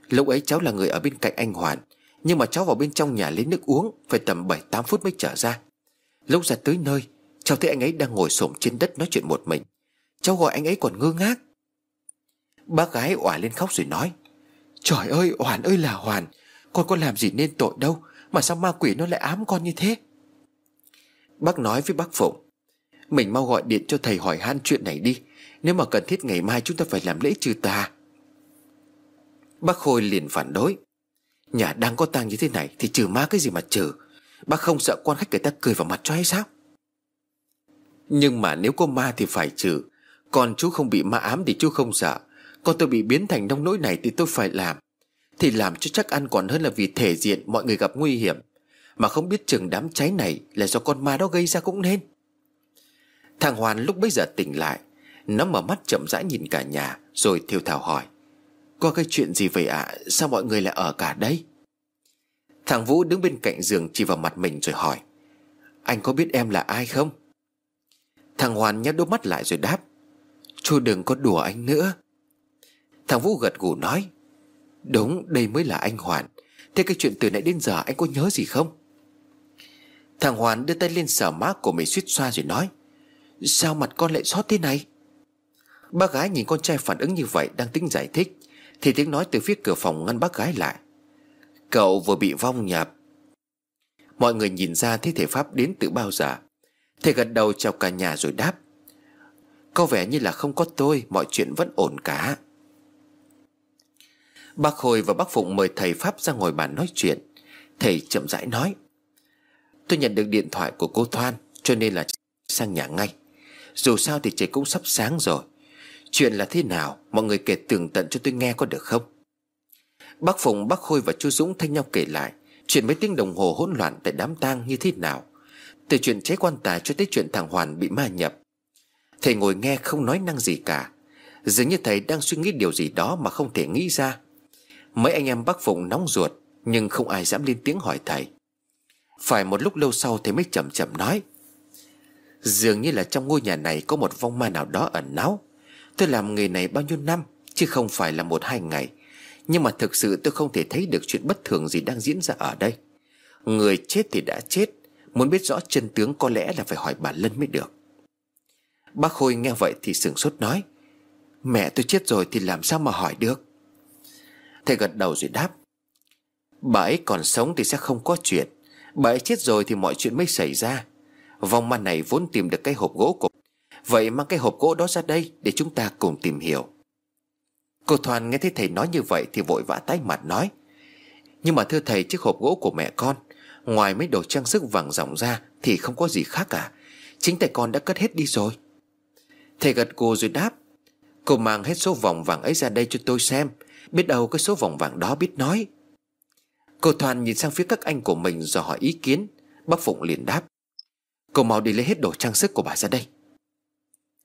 Lúc ấy cháu là người ở bên cạnh anh Hoàn, Nhưng mà cháu vào bên trong nhà lấy nước uống Phải tầm 7-8 phút mới trở ra. Lúc ra tới nơi, Cháu thấy anh ấy đang ngồi xổm trên đất nói chuyện một mình. Cháu gọi anh ấy còn ngơ ngác. Bác gái òa lên khóc rồi nói, Trời ơi, Hoàn ơi là Hoàn con có làm gì nên tội đâu, Mà sao ma quỷ nó lại ám con như thế? Bác nói với bác Phụng, Mình mau gọi điện cho thầy hỏi han chuyện này đi, Nếu mà cần thiết ngày mai chúng ta phải làm lễ trừ tà. Bác Khôi liền phản đối, Nhà đang có tang như thế này Thì trừ ma cái gì mà trừ, Bác không sợ quan khách người ta cười vào mặt cho hay sao? Nhưng mà nếu có ma thì phải trừ, Còn chú không bị ma ám thì chú không sợ, Còn tôi bị biến thành nông nỗi này thì tôi phải làm. Thì làm cho chắc ăn còn hơn là vì thể diện mọi người gặp nguy hiểm. Mà không biết chừng đám cháy này Là do con ma đó gây ra cũng nên. Thằng Hoàn lúc bấy giờ tỉnh lại, Nó mở mắt chậm rãi nhìn cả nhà, Rồi thiêu thảo hỏi, Có cái chuyện gì vậy ạ? Sao mọi người lại ở cả đây? Thằng Vũ đứng bên cạnh giường chỉ vào mặt mình rồi hỏi, Anh có biết em là ai không? Thằng Hoàn nhắc đôi mắt lại rồi đáp, Chú đừng có đùa anh nữa. Thằng Vũ gật gù nói Đúng, đây mới là anh Hoàn. Thế cái chuyện từ nãy đến giờ anh có nhớ gì không? Thằng Hoàn đưa tay lên sờ má của mình suýt xoa rồi nói, Sao mặt con lại xót thế này? Bác gái nhìn con trai phản ứng như vậy Đang tính giải thích, Thì tiếng nói từ phía cửa phòng ngăn bác gái lại, Cậu vừa bị vong nhập Mọi người nhìn ra thi thể Pháp đến từ bao giờ. Thầy gật đầu chào cả nhà rồi đáp, Có vẻ như là không có tôi, Mọi chuyện vẫn ổn cả. Bác Khôi và bác Phụng mời thầy Pháp ra ngồi bàn nói chuyện. Thầy chậm rãi nói Tôi nhận được điện thoại của cô Thoan Cho nên là sang nhà ngay. Dù sao thì trời cũng sắp sáng rồi. Chuyện là thế nào Mọi người kể tường tận cho tôi nghe có được không? Bác Phụng, bác Khôi và chú Dũng thanh nhau kể lại Chuyện mấy tiếng đồng hồ hỗn loạn tại đám tang như thế nào Từ chuyện cháy quan tài cho tới chuyện thằng Hoàn bị ma nhập. Thầy ngồi nghe không nói năng gì cả. Dường như thầy đang suy nghĩ điều gì đó mà không thể nghĩ ra. Mấy anh em bác Phụng nóng ruột, Nhưng không ai dám lên tiếng hỏi thầy. Phải một lúc lâu sau thầy mới chậm chậm nói, Dường như là trong ngôi nhà này có một vong ma nào đó ẩn náu. Tôi làm nghề này bao nhiêu năm, Chứ không phải là một hai ngày. Nhưng mà thực sự tôi không thể thấy được chuyện bất thường gì đang diễn ra ở đây. Người chết thì đã chết, Muốn biết rõ chân tướng có lẽ là phải hỏi bà Lân mới được. Bác Khôi nghe vậy thì sửng sốt nói, Mẹ tôi chết rồi thì làm sao mà hỏi được? Thầy gật đầu rồi đáp. Bà ấy còn sống thì sẽ không có chuyện. Bà ấy chết rồi thì mọi chuyện mới xảy ra. Vòng ma này vốn tìm được cái hộp gỗ của Vậy mang cái hộp gỗ đó ra đây Để chúng ta cùng tìm hiểu. Cô Thoan nghe thấy thầy nói như vậy Thì vội vã tái mặt nói. Nhưng mà thưa thầy, chiếc hộp gỗ của mẹ con, Ngoài mấy đồ trang sức vàng ròng ra Thì không có gì khác cả. Chính tại con đã cất hết đi rồi. Thầy gật cô rồi đáp. Cô mang hết số vòng vàng ấy ra đây cho tôi xem. Biết đâu cái số vòng vàng đó biết nói. Cô Thoan nhìn sang phía các anh của mình Rồi hỏi ý kiến. Bác Phụng liền đáp. Cô mau đi lấy hết đồ trang sức của bà ra đây.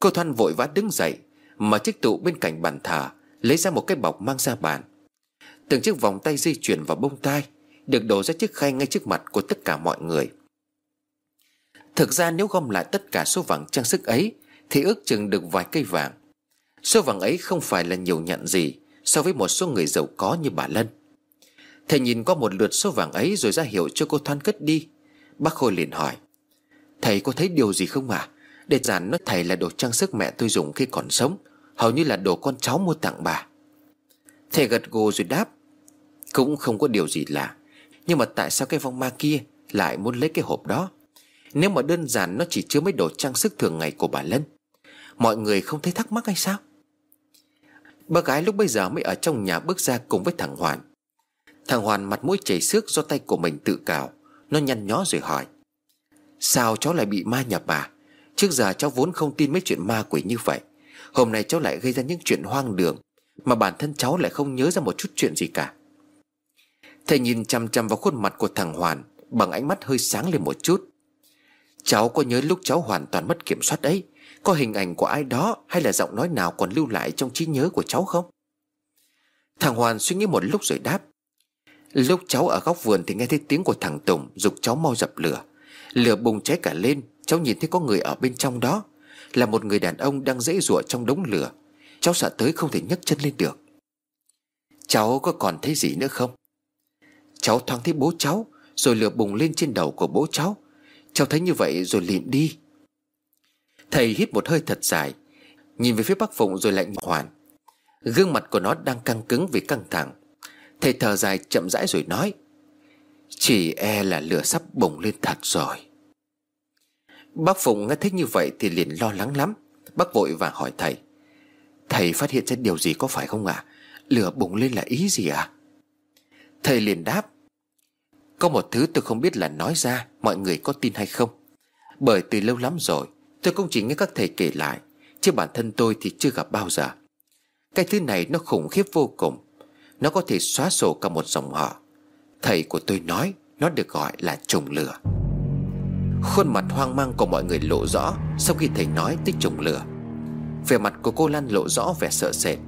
Cô Thoan vội vã đứng dậy, Mở chiếc tủ bên cạnh bàn thờ, Lấy ra một cái bọc mang ra bàn. Từng chiếc vòng tay di chuyển vào bông tai, Được đổ ra chiếc khay ngay trước mặt của tất cả mọi người. Thực ra nếu gom lại tất cả số vàng trang sức ấy, Thì ước chừng được vài cây vàng. Số vàng ấy không phải là nhiều nhận gì So với một số người giàu có như bà Lân. Thầy nhìn qua một lượt số vàng ấy Rồi ra hiệu cho cô Thoan cất đi. Bác Khôi liền hỏi, Thầy có thấy điều gì không ạ? À? Để giản nói thầy là đồ trang sức mẹ tôi dùng khi còn sống, Hầu như là đồ con cháu mua tặng bà. Thầy gật gù rồi đáp, Cũng không có điều gì lạ, Nhưng mà tại sao cái vong ma kia Lại muốn lấy cái hộp đó? Nếu mà đơn giản nó chỉ chứa mấy đồ trang sức thường ngày của bà Lân, Mọi người không thấy thắc mắc hay sao? Bà gái lúc bây giờ mới ở trong nhà bước ra cùng với thằng Hoàn. Thằng Hoàn mặt mũi chảy xước do tay của mình tự cào, Nó nhăn nhó rồi hỏi, Sao cháu lại bị ma nhập à? Trước giờ cháu vốn không tin mấy chuyện ma quỷ như vậy. Hôm nay cháu lại gây ra những chuyện hoang đường Mà bản thân cháu lại không nhớ ra một chút chuyện gì cả. Thầy nhìn chăm chăm vào khuôn mặt của thằng Hoàn, Bằng ánh mắt hơi sáng lên một chút. Cháu có nhớ lúc cháu hoàn toàn mất kiểm soát ấy có hình ảnh của ai đó Hay là giọng nói nào còn lưu lại trong trí nhớ của cháu không? Thằng Hoàn suy nghĩ một lúc rồi đáp. Lúc cháu ở góc vườn thì nghe thấy tiếng của thằng Tùng Dục cháu mau dập lửa. Lửa bùng cháy cả lên, Cháu nhìn thấy có người ở bên trong đó. Là một người đàn ông đang dễ dụa trong đống lửa. Cháu sợ tới không thể nhấc chân lên được. Cháu có còn thấy gì nữa không? Cháu thoáng thấy bố cháu, Rồi lửa bùng lên trên đầu của bố cháu. Cháu thấy như vậy rồi liền đi. Thầy hít một hơi thật dài, Nhìn về phía bác Phụng rồi lạnh hoàn Gương mặt của nó đang căng cứng vì căng thẳng. Thầy thở dài chậm rãi rồi nói, Chỉ e là lửa sắp bùng lên thật rồi. Bác Phụng nghe thấy như vậy thì liền lo lắng lắm. Bác vội và hỏi thầy Thầy phát hiện ra điều gì có phải không ạ? À? Lửa bùng lên là ý gì ạ? À? Thầy liền đáp, Có một thứ tôi không biết là nói ra, Mọi người có tin hay không? Bởi từ lâu lắm rồi Tôi cũng chỉ nghe các thầy kể lại, Chứ bản thân tôi thì chưa gặp bao giờ. Cái thứ này nó khủng khiếp vô cùng. Nó có thể xóa sổ cả một dòng họ. Thầy của tôi nói, Nó được gọi là trùng lửa. Khuôn mặt hoang mang của mọi người lộ rõ Sau khi thầy nói tới trùng lửa. Vẻ mặt của cô Lan lộ rõ vẻ sợ sệt.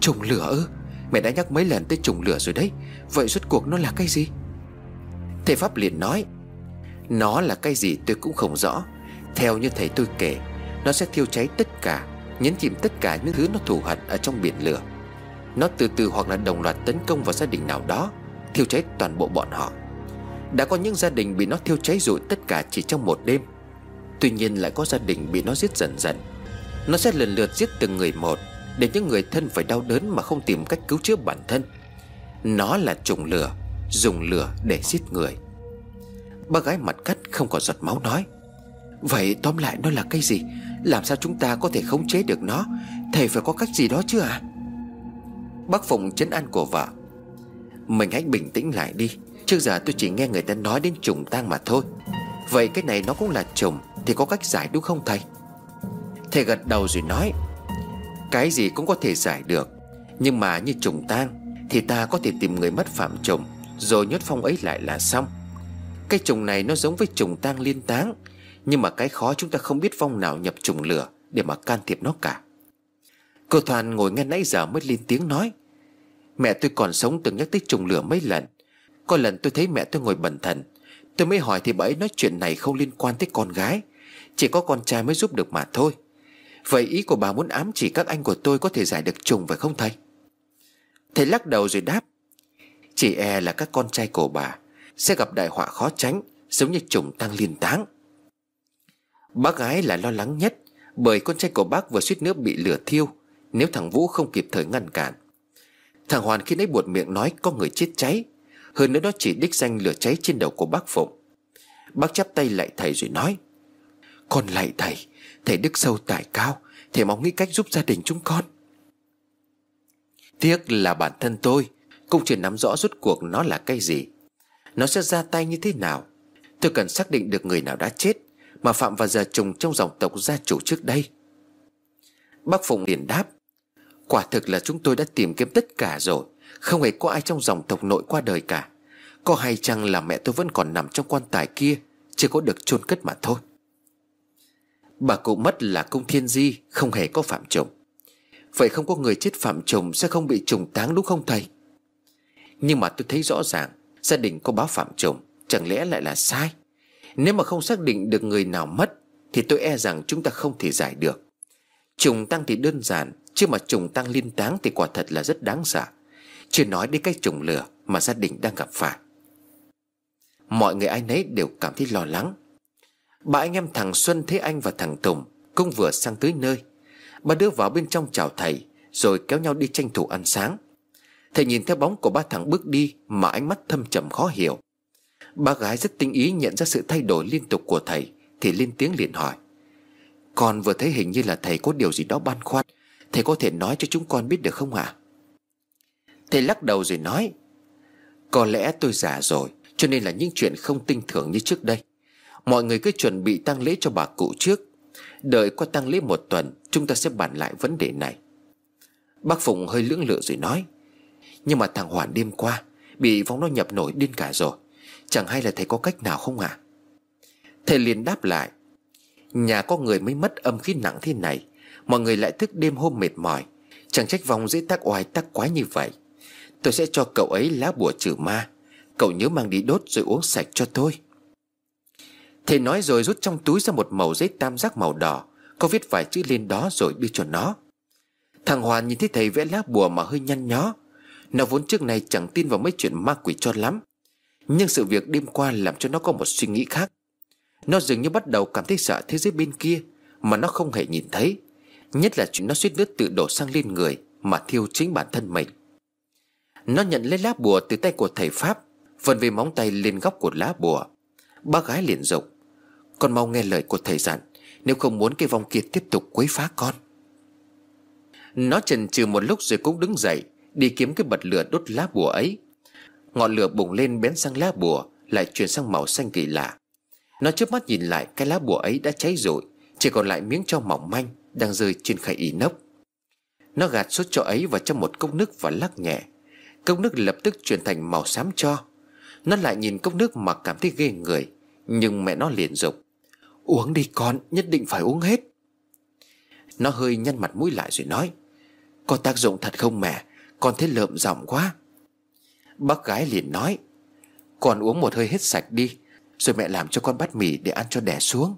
Trùng lửa ư? Mẹ đã nhắc mấy lần tới trùng lửa rồi đấy. Vậy rốt cuộc nó là cái gì? Thầy Pháp liền nói, Nó là cái gì tôi cũng không rõ. Theo như thầy tôi kể, Nó sẽ thiêu cháy tất cả, Nhấn chìm tất cả những thứ nó thù hận ở trong biển lửa. Nó từ từ hoặc là đồng loạt tấn công vào gia đình nào đó, Thiêu cháy toàn bộ bọn họ. Đã có những gia đình bị nó thiêu cháy rụi tất cả chỉ trong một đêm. Tuy nhiên lại có gia đình bị nó giết dần dần. Nó sẽ lần lượt giết từng người một, để những người thân phải đau đớn mà không tìm cách cứu chữa bản thân. Nó là trùng lửa, Dùng lửa để giết người. Bác gái mặt cắt không còn giọt máu nói. Vậy tóm lại nó là cái gì? Làm sao chúng ta có thể khống chế được nó? Thầy phải có cách gì đó chứ à Bác Phụng chấn an của vợ. Mình hãy bình tĩnh lại đi. Trước giờ tôi chỉ nghe người ta nói đến trùng tang mà thôi. Vậy cái này nó cũng là trùng, Thì có cách giải đúng không thầy? Thầy gật đầu rồi nói, cái gì cũng có thể giải được, Nhưng mà như trùng tang Thì ta có thể tìm người mất phạm trùng, Rồi nhốt phong ấy lại là xong. Cái trùng này nó giống với trùng tang liên táng nhưng mà cái khó chúng ta không biết vong nào nhập trùng lửa Để mà can thiệp nó cả. Cô Thoàn ngồi nghe nãy giờ mới lên tiếng nói, Mẹ tôi còn sống từng nhắc tới trùng lửa mấy lần. Có lần tôi thấy mẹ tôi ngồi bần thần. Tôi mới hỏi thì bà ấy nói chuyện này không liên quan tới con gái. Chỉ có con trai mới giúp được mà thôi. Vậy ý của bà muốn ám chỉ các anh của tôi có thể giải được trùng phải không thầy? Thầy lắc đầu rồi đáp, Chỉ e là các con trai của bà Sẽ gặp đại họa khó tránh, Giống như trùng tăng liên táng. Bác gái là lo lắng nhất, Bởi con trai của bác vừa suýt nữa bị lửa thiêu, Nếu thằng Vũ không kịp thời ngăn cản. Thằng Hoàn khi nấy buột miệng nói có người chết cháy, Hơn nữa nó chỉ đích danh lửa cháy trên đầu của bác Phụng. Bác chắp tay lại thầy rồi nói, Con lại thầy Thầy đức sâu tài cao, Thầy mong nghĩ cách giúp gia đình chúng con. Tiếc là bản thân tôi, Cũng chưa nắm rõ rốt cuộc nó là cái gì. Nó sẽ ra tay như thế nào? Tôi cần xác định được người nào đã chết. Mà phạm vào giờ trùng trong dòng tộc gia chủ trước đây. Bác Phụng liền đáp, Quả thực là chúng tôi đã tìm kiếm tất cả rồi, Không hề có ai trong dòng tộc nội qua đời cả. Có hay chăng là mẹ tôi vẫn còn nằm trong quan tài kia, Chưa có được chôn cất mà thôi? Bà cụ mất là công thiên di, Không hề có phạm trùng Vậy không có người chết phạm trùng Sẽ không bị trùng táng đúng không thầy? Nhưng mà tôi thấy rõ ràng, Gia đình có báo phạm trùng Chẳng lẽ lại là sai? Nếu mà không xác định được người nào mất, Thì tôi e rằng chúng ta không thể giải được. Trùng tăng thì đơn giản, Chứ mà trùng tăng liên táng thì quả thật là rất đáng sợ. Chưa nói đến cái trùng lửa Mà gia đình đang gặp phải. Mọi người ai nấy đều cảm thấy lo lắng. Ba anh em thằng Xuân Thế Anh và thằng Tùng Cũng vừa sang tới nơi. Ba đứa vào bên trong chào thầy, Rồi kéo nhau đi tranh thủ ăn sáng. Thầy nhìn theo bóng của ba thằng bước đi Mà ánh mắt thâm trầm khó hiểu bà gái rất tinh ý nhận ra sự thay đổi liên tục của thầy, Thì lên tiếng liền hỏi. Con vừa thấy hình như là thầy có điều gì đó băn khoăn, Thầy có thể nói cho chúng con biết được không ạ? Thầy lắc đầu rồi nói. Có lẽ tôi già rồi, Cho nên là những chuyện không tinh thường như trước đây. Mọi người cứ chuẩn bị tang lễ cho bà cụ trước. Đợi qua tang lễ một tuần, Chúng ta sẽ bàn lại vấn đề này. Bác Phụng hơi lưỡng lự rồi nói. Nhưng mà thằng Hoàn đêm qua, Bị vong nó nhập nổi điên cả rồi. Chẳng hay là thầy có cách nào không à Thầy liền đáp lại, Nhà có người mới mất âm khí nặng thế này Mọi người lại thức đêm hôm mệt mỏi. Chẳng trách vòng dễ tác oai tác quái như vậy. Tôi sẽ cho cậu ấy lá bùa trừ ma. Cậu nhớ mang đi đốt rồi uống sạch cho tôi. Thầy nói rồi rút trong túi ra một màu giấy tam giác màu đỏ, Có viết vài chữ lên đó rồi đưa cho nó. Thằng Hoàn nhìn thấy thầy vẽ lá bùa mà hơi nhăn nhó. Nó vốn trước này chẳng tin vào mấy chuyện ma quỷ cho lắm. Nhưng sự việc đêm qua làm cho nó có một suy nghĩ khác. Nó dường như bắt đầu cảm thấy sợ thế giới bên kia, Mà nó không hề nhìn thấy. Nhất là chuyện nó suýt nước tự đổ sang lên người Mà thiêu chính bản thân mình. Nó nhận lấy lá bùa từ tay của thầy Pháp, Vần về móng tay lên góc của lá bùa. Bác gái liền dục, Con mau nghe lời của thầy dặn, Nếu không muốn cái vong kia tiếp tục quấy phá con. Nó chần chừ một lúc rồi cũng đứng dậy, Đi kiếm cái bật lửa đốt lá bùa ấy. Ngọn lửa bùng lên bén sang lá bùa, Lại chuyển sang màu xanh kỳ lạ. Nó trước mắt nhìn lại, cái lá bùa ấy đã cháy rồi, Chỉ còn lại miếng cho mỏng manh Đang rơi trên khay inox. Nó gạt suốt cho ấy vào trong một cốc nước và lắc nhẹ. Cốc nước lập tức chuyển thành màu xám cho. Nó lại nhìn cốc nước mà cảm thấy ghê người, Nhưng mẹ nó liền dục, Uống đi con, nhất định phải uống hết. Nó hơi nhăn mặt mũi lại rồi nói, Có tác dụng thật không mẹ? Con thấy lợm giọng quá. Bác gái liền nói, Con uống một hơi hết sạch đi, Rồi mẹ làm cho con bát mì để ăn cho đẻ xuống.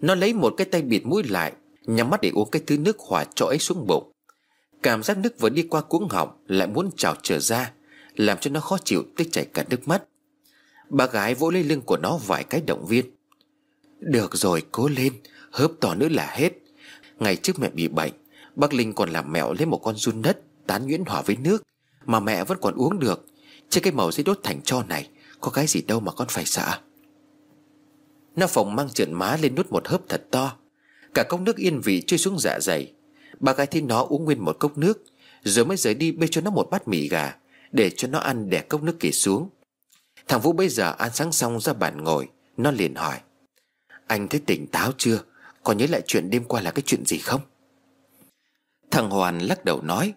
Nó lấy một cái tay bịt mũi lại, Nhắm mắt để uống cái thứ nước hòa cho ấy xuống bụng. Cảm giác nước vừa đi qua cuống họng Lại muốn trào trở ra, Làm cho nó khó chịu tới chảy cả nước mắt. Bà gái vỗ lấy lưng của nó vài cái động viên. Được rồi, cố lên, Hớp to nữa là hết. Ngày trước mẹ bị bệnh, Bác Linh còn làm mẹo lấy một con run đất Tán nhuyễn hòa với nước. Mà mẹ vẫn còn uống được. Trên cái màu giấy đốt thành cho này, Có cái gì đâu mà con phải sợ. Na phòng mang trượn má lên nút một hớp thật to. Cả cốc nước yên vị trôi xuống dạ dày. Bà gái thấy nó uống nguyên một cốc nước, Rồi mới rời đi bê cho nó một bát mì gà, Để cho nó ăn đè cốc nước kỳ xuống. Thằng Vũ bây giờ ăn sáng xong ra bàn ngồi, Nó liền hỏi, Anh thấy tỉnh táo chưa? Còn nhớ lại chuyện đêm qua là cái chuyện gì không? Thằng Hoàn lắc đầu nói,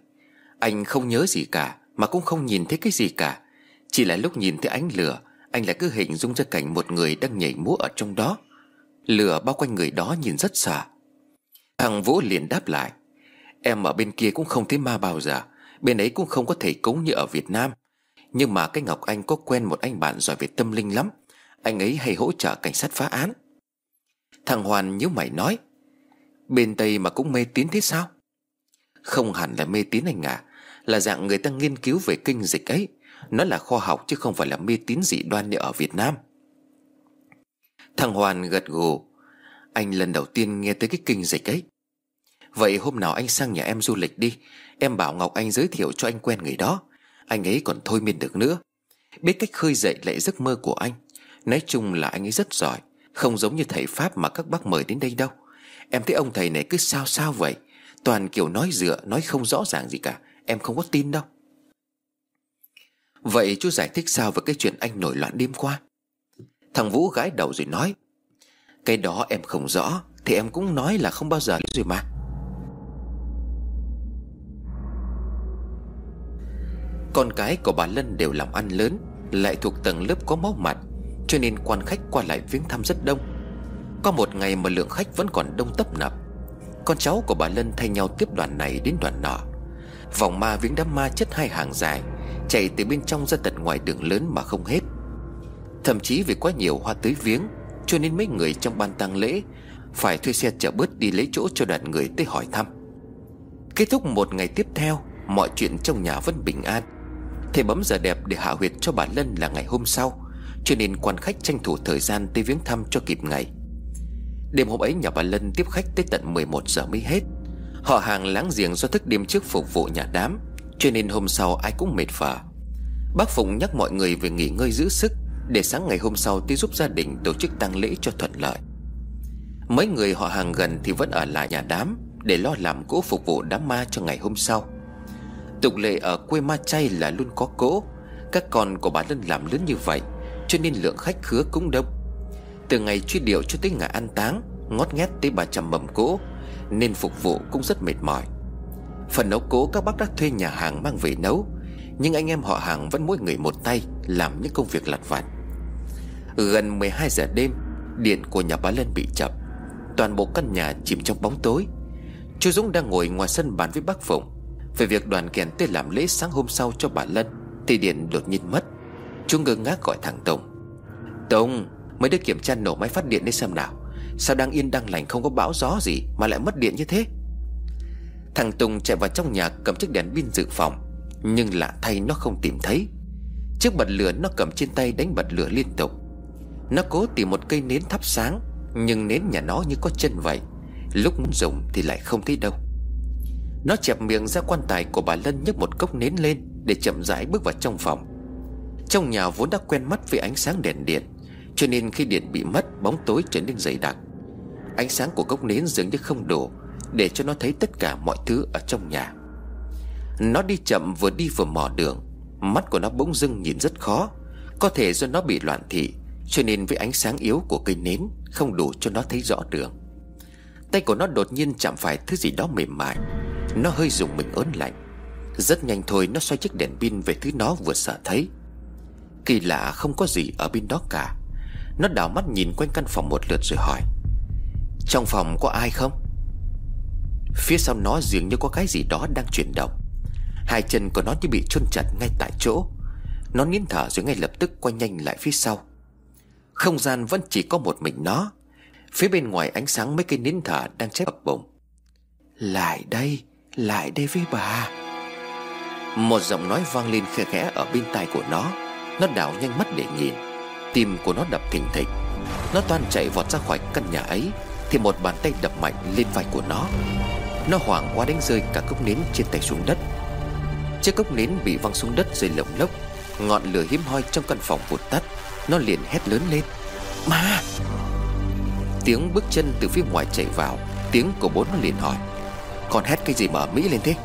Anh không nhớ gì cả. Mà cũng không nhìn thấy cái gì cả. Chỉ là lúc nhìn thấy ánh lửa, Anh lại cứ hình dung ra cảnh một người đang nhảy múa ở trong đó. Lửa bao quanh người đó nhìn rất sợ. Thằng Vũ liền đáp lại, Em ở bên kia cũng không thấy ma bao giờ, Bên ấy cũng không có thể cúng như ở Việt Nam. Nhưng mà cái Ngọc Anh có quen một anh bạn giỏi về tâm linh lắm, Anh ấy hay hỗ trợ cảnh sát phá án. Thằng Hoàn nhíu mày nói, Bên Tây mà cũng mê tín thế sao? Không hẳn là mê tín anh à là dạng người ta nghiên cứu về kinh dịch ấy. Nó là khoa học chứ không phải là mê tín dị đoan như ở Việt Nam. Thằng Hoàn gật gù. Anh lần đầu tiên nghe tới cái kinh dịch ấy. Vậy hôm nào anh sang nhà em du lịch đi. Em bảo Ngọc Anh giới thiệu cho anh quen người đó. Anh ấy còn thôi miên được nữa. Biết cách khơi dậy lại giấc mơ của anh. Nói chung là anh ấy rất giỏi. Không giống như thầy Pháp mà các bác mời đến đây đâu. Em thấy ông thầy này cứ sao sao vậy. Toàn kiểu nói dựa, Nói không rõ ràng gì cả. Em không có tin đâu. Vậy chú giải thích sao về cái chuyện anh nổi loạn đêm qua? Thằng Vũ gãi đầu rồi nói, Cái đó em không rõ, Thì em cũng nói là không bao giờ rồi mà. Con cái của bà Lân đều làm ăn lớn, Lại thuộc tầng lớp có máu mặt Cho nên quan khách qua lại viếng thăm rất đông. Có một ngày mà lượng khách vẫn còn đông tấp nập. Con cháu của bà Lân thay nhau tiếp đoàn này đến đoàn nọ. Vòng ma viếng đám ma chất hai hàng dài, Chạy từ bên trong ra tận ngoài đường lớn mà không hết. Thậm chí vì quá nhiều hoa tới viếng, Cho nên mấy người trong ban tang lễ Phải thuê xe chở bớt đi lấy chỗ cho đoàn người tới hỏi thăm. Kết thúc một ngày tiếp theo, Mọi chuyện trong nhà vẫn bình an. Thầy bấm giờ đẹp để hạ huyệt cho bà Lân là ngày hôm sau, Cho nên quan khách tranh thủ thời gian tới viếng thăm cho kịp ngày. Đêm hôm ấy nhà bà Lân tiếp khách tới tận 11 giờ mới hết. Họ hàng láng giềng do thức đêm trước phục vụ nhà đám, Cho nên hôm sau ai cũng mệt phở Bác Phụng nhắc mọi người về nghỉ ngơi giữ sức, Để sáng ngày hôm sau tới giúp gia đình tổ chức tang lễ cho thuận lợi. Mấy người họ hàng gần thì vẫn ở lại nhà đám, Để lo làm cỗ phục vụ đám ma cho ngày hôm sau. Tục lệ ở quê ma chay là luôn có cỗ Các con của bà Lân làm lớn như vậy, Cho nên lượng khách khứa cũng đông. Từ ngày truy điệu cho tới ngày an táng, Ngót nghét tới 300 mầm cỗ nên phục vụ cũng rất mệt mỏi. Phần nấu cố các bác đã thuê nhà hàng mang về nấu, Nhưng anh em họ hàng vẫn mỗi người một tay Làm những công việc lặt vặt. Gần 12 giờ đêm, Điện của nhà bà Lân bị chập. Toàn bộ căn nhà chìm trong bóng tối. Chú Dũng đang ngồi ngoài sân bàn với bác Phụng Về việc đoàn kèn tới làm lễ sáng hôm sau cho bà Lân, Thì điện đột nhiên mất. Chú ngơ ngác gọi thằng Tùng. Tùng Mới được kiểm tra nổ máy phát điện đi xem nào. Sao đang yên đang lành không có bão gió gì Mà lại mất điện như thế? Thằng Tùng chạy vào trong nhà cầm chiếc đèn pin dự phòng, Nhưng lạ thay nó không tìm thấy. Chiếc bật lửa nó cầm trên tay đánh bật lửa liên tục. Nó cố tìm một cây nến thắp sáng, Nhưng nến nhà nó như có chân vậy, Lúc muốn dùng thì lại không thấy đâu. Nó chẹp miệng ra quan tài của bà Lân nhấc một cốc nến lên Để chậm rãi bước vào trong phòng. Trong nhà vốn đã quen mắt với ánh sáng đèn điện, Cho nên khi điện bị mất, Bóng tối trở nên dày đặc. Ánh sáng của cốc nến dường như không đủ Để cho nó thấy tất cả mọi thứ ở trong nhà. Nó đi chậm vừa đi vừa mò đường. Mắt của nó bỗng dưng nhìn rất khó, Có thể do nó bị loạn thị, Cho nên với ánh sáng yếu của cây nến Không đủ cho nó thấy rõ đường. Tay của nó đột nhiên chạm phải thứ gì đó mềm mại. Nó hơi dùng mình ớn lạnh. Rất nhanh thôi nó xoay chiếc đèn pin về thứ nó vừa sợ thấy. Kỳ lạ không có gì ở bên đó cả. Nó đảo mắt nhìn quanh căn phòng một lượt rồi hỏi. Trong phòng có ai không? Phía sau nó dường như có cái gì đó đang chuyển động. Hai chân của nó như bị chôn chặt ngay tại chỗ. Nó nín thở rồi ngay lập tức quay nhanh lại phía sau. Không gian vẫn chỉ có một mình nó. Phía bên ngoài ánh sáng mấy cây nín thở đang chép bập bùng Lại đây Lại đây với bà. Một giọng nói vang lên khe khẽ ở bên tai của nó. Nó đảo nhanh mắt để nhìn. Tim của nó đập thình thịch. Nó toan chạy vọt ra khỏi căn nhà ấy. Thì một bàn tay đập mạnh lên vai của nó. Nó hoảng quá đánh rơi cả cốc nến trên tay xuống đất. Chiếc cốc nến bị văng xuống đất rơi lồng lốc. Ngọn lửa hiếm hoi trong căn phòng vụt tắt. Nó liền hét lớn lên. Ma! Tiếng bước chân từ phía ngoài chạy vào. Tiếng của bố nó liền hỏi. Con hét cái gì mà Mỹ lên thế?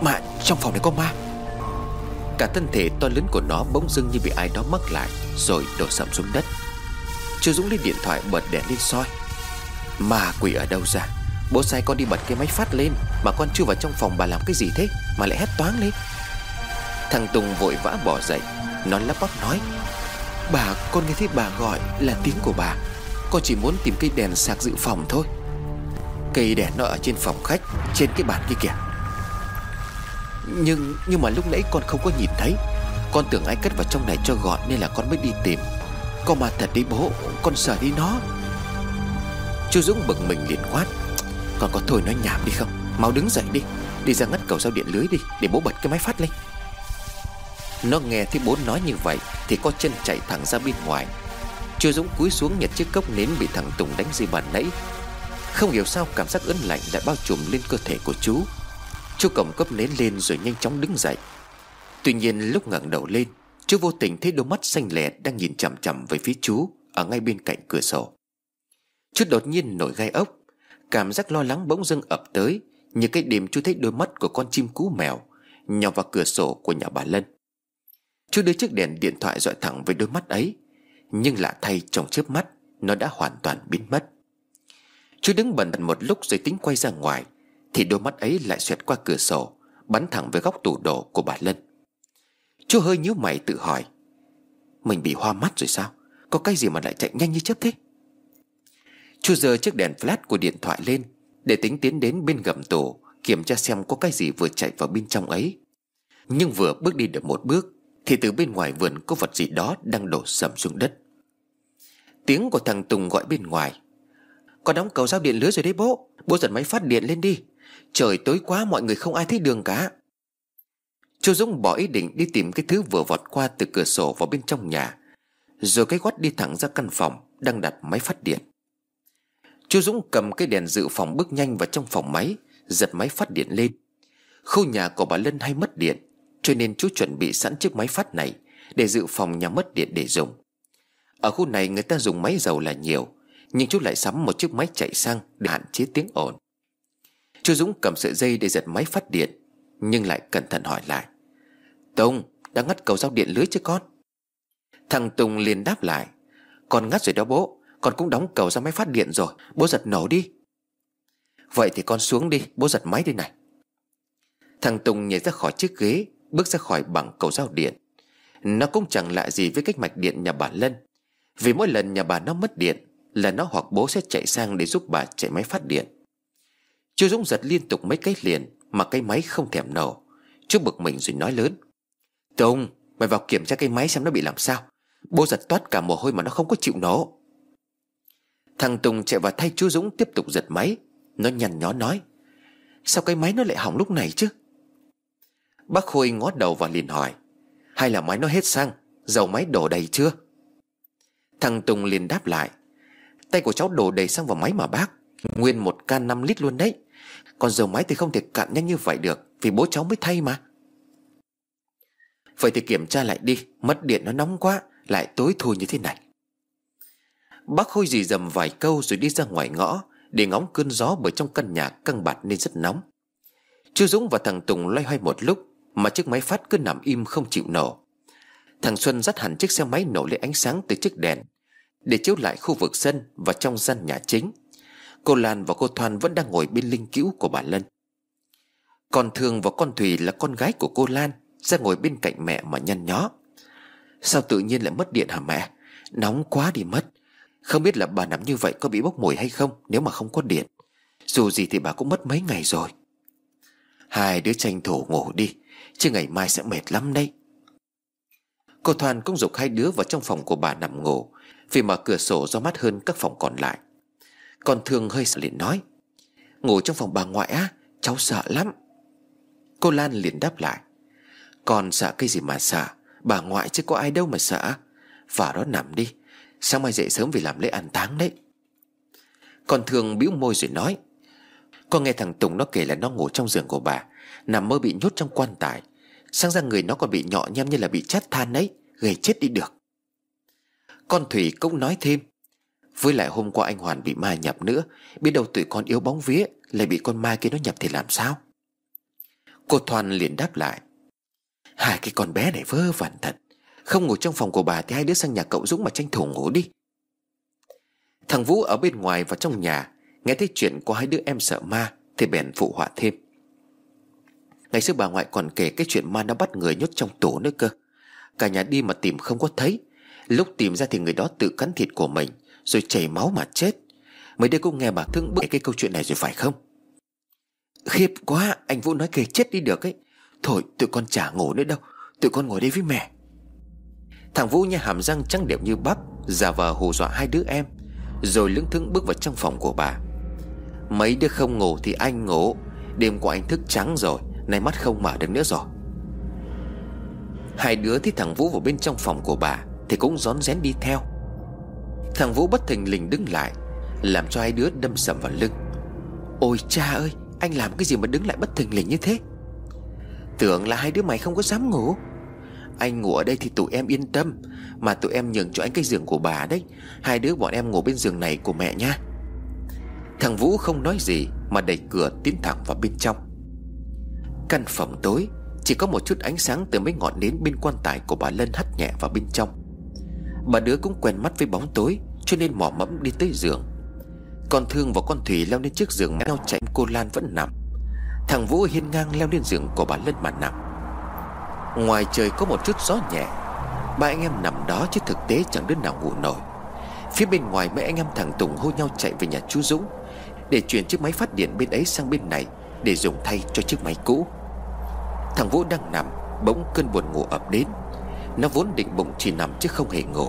Mà trong phòng này có ma. Cả thân thể to lớn của nó bỗng dưng như bị ai đó mắc lại, Rồi đổ sầm xuống đất. Chú Dũng lấy điện thoại bật đèn lên soi. Ma quỷ ở đâu ra? Bố sai con đi bật cái máy phát lên, Mà con chưa vào trong phòng bà làm cái gì thế? Mà lại hét toáng lên. Thằng Tùng vội vã bỏ dậy, Nó lắp bắp nói, Bà, con nghe thấy bà gọi là tiếng của bà. Con chỉ muốn tìm cây đèn sạc dự phòng thôi. Cây đèn nó ở trên phòng khách, Trên cái bàn kia kìa. Nhưng nhưng mà lúc nãy con không có nhìn thấy. Con tưởng ai cất vào trong này cho gọn Nên là con mới đi tìm. Con mà thật đi bố, Con sợ đi nó. Chú Dũng bực mình liền quát. Còn có thôi nói nhảm đi không? Mau đứng dậy đi. Đi ra ngắt cầu giao điện lưới đi, Để bố bật cái máy phát lên. Nó nghe thấy bố nói như vậy, Thì có chân chạy thẳng ra bên ngoài. Chú Dũng cúi xuống nhặt chiếc cốc nến bị thằng Tùng đánh rơi bàn nãy. Không hiểu sao cảm giác ớn lạnh lại bao trùm lên cơ thể của chú. Chú cầm cốc nến lên rồi nhanh chóng đứng dậy. Tuy nhiên lúc ngẩng đầu lên, Chú vô tình thấy đôi mắt xanh lè đang nhìn chằm chằm về phía chú, Ở ngay bên cạnh cửa sổ chút đột nhiên nổi gai ốc. Cảm giác lo lắng bỗng dưng ập tới, Như cái đêm chú thấy đôi mắt của con chim cú mèo Nhào vào cửa sổ của nhà bà Lân. Chú đưa chiếc đèn điện thoại dọi thẳng với đôi mắt ấy, nhưng lạ thay trong chớp mắt, Nó đã hoàn toàn biến mất. Chú đứng bần một lúc rồi tính quay ra ngoài, Thì đôi mắt ấy lại xoẹt qua cửa sổ, Bắn thẳng về góc tủ đồ của bà Lân. Chú hơi nhíu mày tự hỏi, Mình bị hoa mắt rồi sao? Có cái gì mà lại chạy nhanh như chớp thế? Chu giơ chiếc đèn flash của điện thoại lên, Để tính tiến đến bên gầm tủ Kiểm tra xem có cái gì vừa chạy vào bên trong ấy. Nhưng vừa bước đi được một bước, thì từ bên ngoài vườn có vật gì đó đang đổ sầm xuống đất. Tiếng của thằng Tùng gọi bên ngoài. Có đóng cầu giao điện lưới rồi đấy bố Bố giật máy phát điện lên đi. Trời tối quá, mọi người không ai thấy đường cả. Chú Dũng bỏ ý định đi tìm cái thứ vừa vọt qua từ cửa sổ vào bên trong nhà, Rồi cái gót đi thẳng ra căn phòng Đang đặt máy phát điện. Chú Dũng cầm cái đèn dự phòng bước nhanh vào trong phòng máy, Giật máy phát điện lên. Khu nhà của bà Lân hay mất điện, Cho nên chú chuẩn bị sẵn chiếc máy phát này Để dự phòng nhà mất điện để dùng. Ở khu này người ta dùng máy dầu là nhiều, Nhưng chú lại sắm một chiếc máy chạy xăng Để hạn chế tiếng ồn. Chú Dũng cầm sợi dây để giật máy phát điện, Nhưng lại cẩn thận hỏi lại. Tùng đã ngắt cầu giao điện lưới chứ con? Thằng Tùng liền đáp lại. Con ngắt rồi đó bố con cũng đóng cầu ra máy phát điện rồi. Bố giật nổ đi. Vậy thì con xuống đi. Bố giật máy đi này. Thằng Tùng nhảy ra khỏi chiếc ghế, Bước ra khỏi bằng cầu giao điện. Nó cũng chẳng lạ gì với cách mạch điện nhà bà Lân. Vì mỗi lần nhà bà nó mất điện Là nó hoặc bố sẽ chạy sang để giúp bà chạy máy phát điện. Chú Dũng giật liên tục mấy cái liền Mà cái máy không thèm nổ. Chú bực mình rồi nói lớn. Tùng, Mày vào kiểm tra cái máy xem nó bị làm sao. Bố giật toát cả mồ hôi mà nó không có chịu nổ. Thằng Tùng chạy vào thay chú Dũng tiếp tục giật máy. Nó nhăn nhó nói, Sao cái máy nó lại hỏng lúc này chứ? Bác Khôi ngó đầu và liền hỏi, Hay là máy nó hết xăng, Dầu máy đổ đầy chưa? Thằng Tùng liền đáp lại, Tay của cháu đổ đầy xăng vào máy mà bác, Nguyên một can 5 lít luôn đấy. Còn dầu máy thì không thể cạn nhanh như vậy được, Vì bố cháu mới thay mà. Vậy thì kiểm tra lại đi, Mất điện nó nóng quá, Lại tối thui như thế này. Bác Khôi dì dầm vài câu rồi đi ra ngoài ngõ, Để ngóng cơn gió bởi trong căn nhà căng bạt nên rất nóng. Chú Dũng và thằng Tùng loay hoay một lúc, Mà chiếc máy phát cứ nằm im không chịu nổ. Thằng Xuân dắt hẳn chiếc xe máy nổ lên ánh sáng từ chiếc đèn, Để chiếu lại khu vực sân và trong gian nhà chính. Cô Lan và cô Thoan vẫn đang ngồi bên linh cữu của bà Lân. Còn Thương và con Thùy là con gái của cô Lan, Ra ngồi bên cạnh mẹ mà nhăn nhó. Sao tự nhiên lại mất điện hả mẹ? Nóng quá đi mất. Không biết là bà nằm như vậy có bị bốc mùi hay không, Nếu mà không có điện. Dù gì thì bà cũng mất mấy ngày rồi. Hai đứa tranh thủ ngủ đi, Chứ ngày mai sẽ mệt lắm đấy. Cô Thoan cũng dục hai đứa vào trong phòng của bà nằm ngủ, Vì mở cửa sổ do mắt hơn các phòng còn lại. Còn Thương hơi sợ liền nói, Ngủ trong phòng bà ngoại á, Cháu sợ lắm. Cô Lan liền đáp lại, Con sợ cái gì mà sợ, Bà ngoại chứ có ai đâu mà sợ. Vào đó nằm đi Sáng mai dậy sớm vì làm lễ an táng đấy? Con Thương bĩu môi rồi nói, Con nghe thằng Tùng nó kể là nó ngủ trong giường của bà, Nằm mơ bị nhốt trong quan tài. Sáng ra người nó còn bị nhọ nhem như là bị chát than ấy Gây chết đi được. Con Thủy cũng nói thêm, Với lại hôm qua anh Hoàn bị ma nhập nữa, Biết đâu tụi con yếu bóng vía, Lại bị con ma kia nó nhập thì làm sao? Cô Thoan liền đáp lại, Hai cái con bé này vơ vẩn thật. Không ngủ trong phòng của bà Thì hai đứa sang nhà cậu Dũng mà tranh thủ ngủ đi. Thằng Vũ ở bên ngoài và trong nhà, Nghe thấy chuyện của hai đứa em sợ ma Thì bèn phụ họa thêm. Ngày xưa bà ngoại còn kể cái chuyện ma nó bắt người nhốt trong tủ nữa cơ. Cả nhà đi mà tìm không có thấy. Lúc tìm ra thì người đó tự cắn thịt của mình, Rồi chảy máu mà chết. Mấy đứa cũng nghe bà thương bức cái câu chuyện này rồi phải không? Khiếp quá, Anh Vũ nói kể chết đi được ấy. Thôi, tụi con chả ngủ nữa đâu. Tụi con ngồi đây với mẹ. Thằng Vũ nhai hàm răng trắng đẹp như bắp Giả vờ hù dọa hai đứa em, Rồi lững thững bước vào trong phòng của bà. Mấy đứa không ngủ thì anh ngủ, Đêm qua anh thức trắng rồi, Nay mắt không mở được nữa rồi. Hai đứa thấy thằng Vũ vào bên trong phòng của bà Thì cũng rón rén đi theo. Thằng Vũ bất thình lình đứng lại, Làm cho hai đứa đâm sầm vào lưng. Ôi cha ơi, Anh làm cái gì mà đứng lại bất thình lình như thế? Tưởng là hai đứa mày không có dám ngủ. Anh ngủ ở đây thì tụi em yên tâm. Mà tụi em nhường cho anh cái giường của bà đấy. Hai đứa bọn em ngủ bên giường này của mẹ nha. Thằng Vũ không nói gì Mà đẩy cửa tiến thẳng vào bên trong. Căn phòng tối, Chỉ có một chút ánh sáng từ mấy ngọn nến bên quan tài của bà Lân hắt nhẹ vào bên trong. Bà đứa cũng quen mắt với bóng tối, Cho nên mò mẫm đi tới giường. Con Thương và con Thủy leo lên chiếc giường nhau chạy. Cô Lan vẫn nằm. Thằng Vũ hiên ngang leo lên giường của bà Lân mà nằm. Ngoài trời có một chút gió nhẹ, Ba anh em nằm đó chứ thực tế chẳng đứa nào ngủ nổi. Phía bên ngoài mấy anh em thằng Tùng hô nhau chạy về nhà chú Dũng, Để chuyển chiếc máy phát điện bên ấy sang bên này, Để dùng thay cho chiếc máy cũ. Thằng Vũ đang nằm, Bỗng cơn buồn ngủ ập đến. Nó vốn định bụng chỉ nằm chứ không hề ngủ,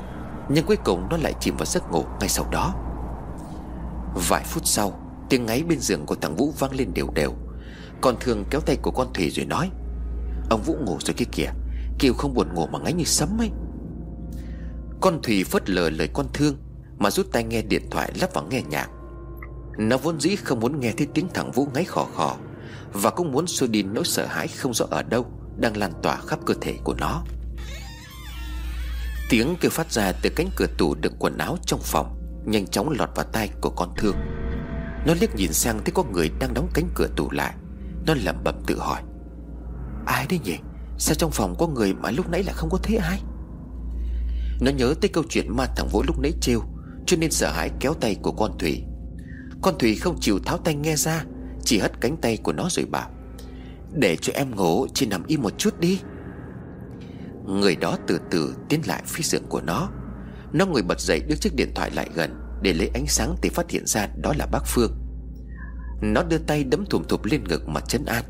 Nhưng cuối cùng nó lại chìm vào giấc ngủ ngay sau đó. Vài phút sau, Tiếng ngáy bên giường của thằng Vũ vang lên đều đều. Còn thường kéo tay của con Thủy rồi nói Ông Vũ ngủ rồi kia kìa. Kiều không buồn ngủ mà ngáy như sấm ấy. Con Thủy phớt lờ lời con thương, Mà rút tay nghe điện thoại lắp vào nghe nhạc. Nó vốn dĩ không muốn nghe thấy tiếng thằng Vũ ngáy khò khò, Và cũng muốn xua đi nỗi sợ hãi không rõ ở đâu Đang lan tỏa khắp cơ thể của nó. Tiếng kêu phát ra từ cánh cửa tủ đựng quần áo trong phòng, Nhanh chóng lọt vào tay của con thương. Nó liếc nhìn sang thấy có người đang đóng cánh cửa tủ lại. Nó lẩm bẩm tự hỏi Ai đấy nhỉ? Sao trong phòng có người mà lúc nãy lại không có thấy ai? Nó nhớ tới câu chuyện ma thằng vỗ lúc nãy trêu, Cho nên sợ hãi kéo tay của con Thủy Con Thủy không chịu tháo tay nghe ra, Chỉ hất cánh tay của nó rồi bảo, Để cho em ngủ Chỉ nằm im một chút đi. Người đó từ từ tiến lại phía giường của nó. Nó ngồi bật dậy đưa chiếc điện thoại lại gần Để lấy ánh sáng thì phát hiện ra đó là bác Phương. Nó đưa tay đấm thùm thụp lên ngực mà chấn an.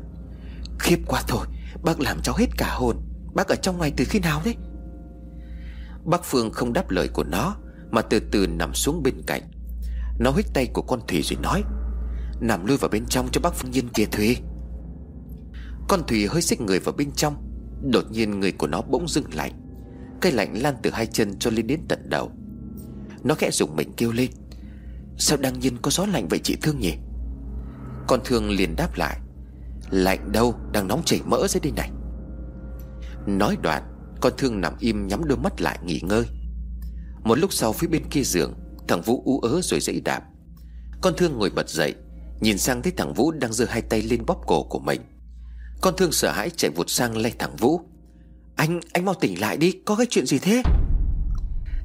Khiếp quá thôi Bác làm cháu hết cả hồn. Bác ở trong ngoài từ khi nào đấy? Bác Phương không đáp lời của nó, Mà từ từ nằm xuống bên cạnh. Nó hít tay của con Thủy rồi nói, Nằm lui vào bên trong cho bác Phương Nhiên kia Thủy Con Thủy hơi xích người vào bên trong. Đột nhiên người của nó bỗng dưng lạnh. Cây lạnh lan từ hai chân cho lên đến tận đầu. Nó khẽ dùng mình kêu lên, Sao đang nhiên có gió lạnh vậy chị Thương nhỉ? Con Thương liền đáp lại Lạnh đâu Đang nóng chảy mỡ dưới đây này. Nói đoạn Con Thương nằm im nhắm đôi mắt lại nghỉ ngơi. Một lúc sau phía bên kia giường Thằng Vũ ú ớ rồi dãy đạp. Con Thương ngồi bật dậy Nhìn sang thấy thằng Vũ đang giơ hai tay lên bóp cổ của mình. Con Thương sợ hãi chạy vụt sang lay thằng Vũ. Anh, anh mau tỉnh lại đi Có cái chuyện gì thế?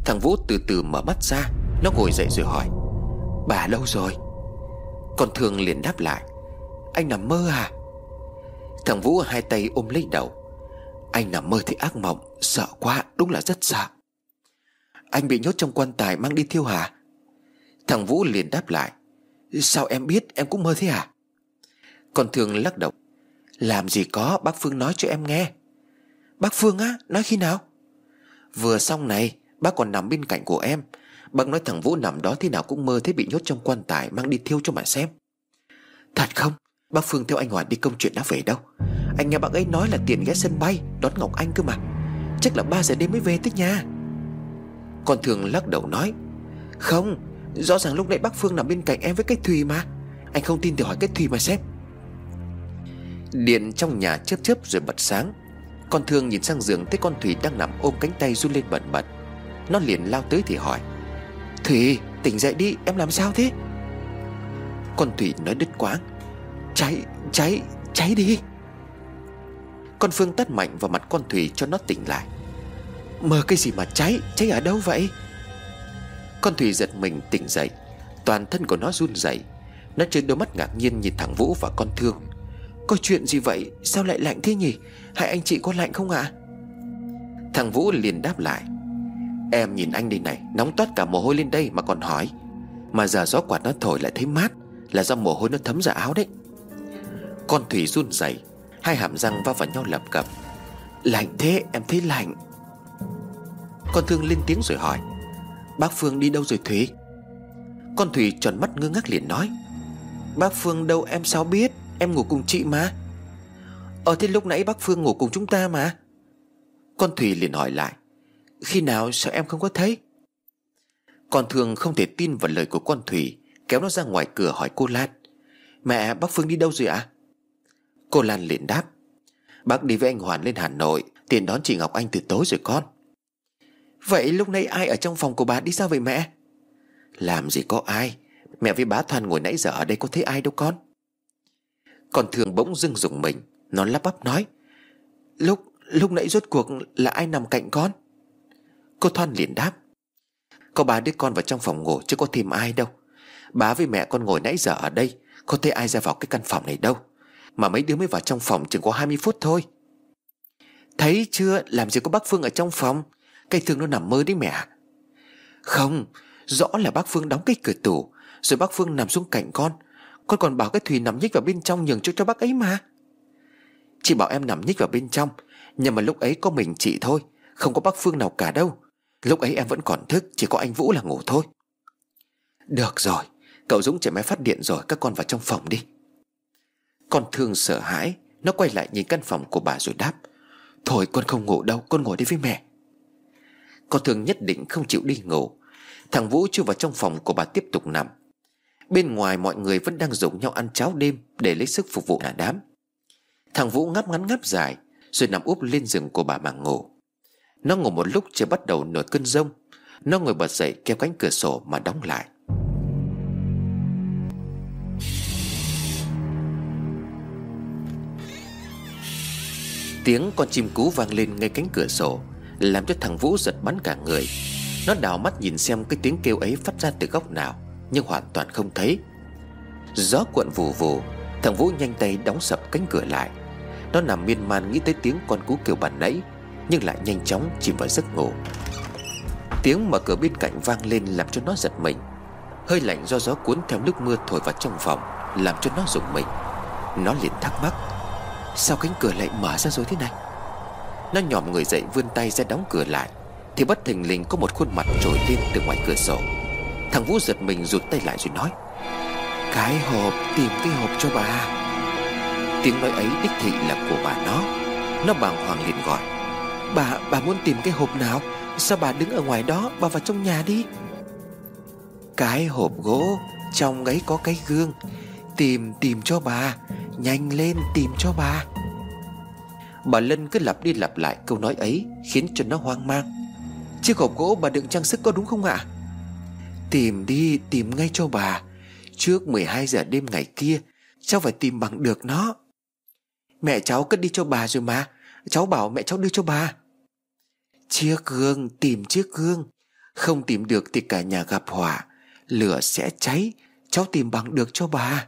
Thằng Vũ từ từ mở mắt ra Nó ngồi dậy rồi hỏi Bà đâu rồi? Con Thương liền đáp lại Anh nằm mơ à? Thằng Vũ hai tay ôm lấy đầu. Anh nằm mơ thì ác mộng, Sợ quá, đúng là rất sợ. Anh bị nhốt trong quan tài mang đi thiêu hả? Thằng Vũ liền đáp lại. Sao em biết, em cũng mơ thế à Còn thường lắc đầu. Làm gì có, bác Phương nói cho em nghe. Bác Phương á, Nói khi nào? Vừa xong này, Bác còn nằm bên cạnh của em. Bác nói thằng Vũ nằm đó thế nào cũng mơ thấy bị nhốt trong quan tài Mang đi thiêu cho mà xem. Thật không? Bác Phương theo anh Hoàn đi công chuyện đã về đâu? Anh nghe bác ấy nói là tiền ghé sân bay, Đón Ngọc Anh cơ mà. Chắc là 3 giờ đêm mới về tới nhà. Còn thường lắc đầu nói, Không, Rõ ràng lúc nãy bác Phương nằm bên cạnh em với cái Thùy mà. Anh không tin thì hỏi cái Thùy mà xem. Điện trong nhà chớp chớp rồi bật sáng. Con thương nhìn sang giường thấy con Thùy đang nằm ôm cánh tay run lên bẩn bật. Nó liền lao tới thì hỏi, Thùy, tỉnh dậy đi, em làm sao thế? Con Thùy nói đứt quáng Cháy, cháy, cháy đi. Con Phương tắt mạnh vào mặt con Thủy cho nó tỉnh lại. Mơ cái gì mà cháy Cháy ở đâu vậy? Con Thủy giật mình tỉnh dậy. Toàn thân của nó run rẩy. Nó trên đôi mắt ngạc nhiên nhìn thằng Vũ và con Thương. Có chuyện gì vậy? Sao lại lạnh thế nhỉ? Hai anh chị có lạnh không ạ? À? Thằng Vũ liền đáp lại. Em nhìn anh đây này Nóng toát cả mồ hôi lên đây mà còn hỏi. Mà giờ gió quạt nó thổi lại thấy mát Là do mồ hôi nó thấm ra áo đấy con Thủy run rẩy, Hai hàm răng va vào nhau lập cập. Lạnh thế, em thấy lạnh. Con Thương lên tiếng rồi hỏi, Bác Phương đi đâu rồi Thủy? Con Thủy tròn mắt ngơ ngác liền nói, Bác Phương đâu em sao biết? Em ngủ cùng chị mà. Ờ thế lúc nãy bác Phương ngủ cùng chúng ta mà. Con Thủy liền hỏi lại, Khi nào sao em không có thấy? Con Thương không thể tin vào lời của con Thủy, Kéo nó ra ngoài cửa hỏi cô Lan Mẹ, bác Phương đi đâu rồi ạ? à? Cô Lan liền đáp. Bác đi với anh Hoàn lên Hà Nội, Tiền đón chị Ngọc Anh từ tối rồi con. Vậy lúc nãy ai ở trong phòng của bà đi sao vậy mẹ? Làm gì có ai. Mẹ với bá Thoan ngồi nãy giờ ở đây có thấy ai đâu con. Còn thường bỗng dưng dùng mình, Nó lắp bắp nói. Lúc lúc nãy rốt cuộc là ai nằm cạnh con? Cô Thoan liền đáp. Có bà đứa con vào trong phòng ngủ, chứ có tìm ai đâu. Bá với mẹ con ngồi nãy giờ ở đây, Có thấy ai ra vào cái căn phòng này đâu? Mà mấy đứa mới vào trong phòng chừng có 20 phút thôi. Thấy chưa? Làm gì có bác Phương ở trong phòng? Cây thương nó nằm mơ đấy mẹ. Không, Rõ là bác Phương đóng cái cửa tủ, Rồi bác Phương nằm xuống cạnh con. Con còn bảo cái Thùy nằm nhích vào bên trong nhường cho cho bác ấy mà. Chị bảo em nằm nhích vào bên trong, Nhưng mà lúc ấy có mình chị thôi, Không có bác Phương nào cả đâu. Lúc ấy em vẫn còn thức, Chỉ có anh Vũ là ngủ thôi. Được rồi, Cậu Dũng chạy máy phát điện rồi, Các con vào trong phòng đi con thương sợ hãi. Nó quay lại nhìn căn phòng của bà rồi đáp. Thôi, con không ngủ đâu, Con ngồi đi với mẹ. Con thương nhất định không chịu đi ngủ. Thằng Vũ chưa vào trong phòng của bà tiếp tục nằm. Bên ngoài mọi người vẫn đang dùng nhau ăn cháo đêm Để lấy sức phục vụ cả đám. Thằng Vũ ngáp ngắn ngáp dài, Rồi nằm úp lên giường của bà mà ngủ. Nó ngủ một lúc trời bắt đầu nổi cơn rông. Nó ngồi bật dậy kéo cánh cửa sổ mà đóng lại. Tiếng con chim cú vang lên ngay cánh cửa sổ, Làm cho thằng Vũ giật bắn cả người. Nó đảo mắt nhìn xem cái tiếng kêu ấy phát ra từ góc nào, Nhưng hoàn toàn không thấy. Gió cuộn vù vù, Thằng Vũ nhanh tay đóng sập cánh cửa lại. Nó nằm miên man nghĩ tới tiếng con cú kêu bàn nãy, Nhưng lại nhanh chóng chìm vào giấc ngủ. Tiếng mở cửa bên cạnh vang lên làm cho nó giật mình. Hơi lạnh do gió cuốn theo nước mưa thổi vào trong phòng, Làm cho nó rùng mình. Nó liền thắc mắc. Sao cánh cửa lại mở ra rồi thế này? Nó nhòm người dậy vươn tay ra đóng cửa lại Thì bất thình lình có một khuôn mặt trồi lên từ ngoài cửa sổ. Thằng Vũ giật mình rụt tay lại rồi nói Cái hộp tìm cái hộp cho bà. Tiếng nói ấy đích thị là của bà nó. Nó bàng hoàng liền gọi Bà, bà muốn tìm cái hộp nào? Sao bà đứng ở ngoài đó Bà vào trong nhà đi? Cái hộp gỗ Trong ấy có cái gương Tìm tìm cho bà. Nhanh lên tìm cho bà. Bà Lân cứ lặp đi lặp lại câu nói ấy, Khiến cho nó hoang mang. Chiếc hộp gỗ bà đựng trang sức có đúng không ạ? Tìm đi, tìm ngay cho bà. Trước 12 giờ đêm ngày kia, Cháu phải tìm bằng được nó. Mẹ cháu cất đi cho bà rồi mà. Cháu bảo mẹ cháu đưa cho bà. Chiếc gương, tìm chiếc gương. Không tìm được thì cả nhà gặp họa. Lửa sẽ cháy. Cháu tìm bằng được cho bà.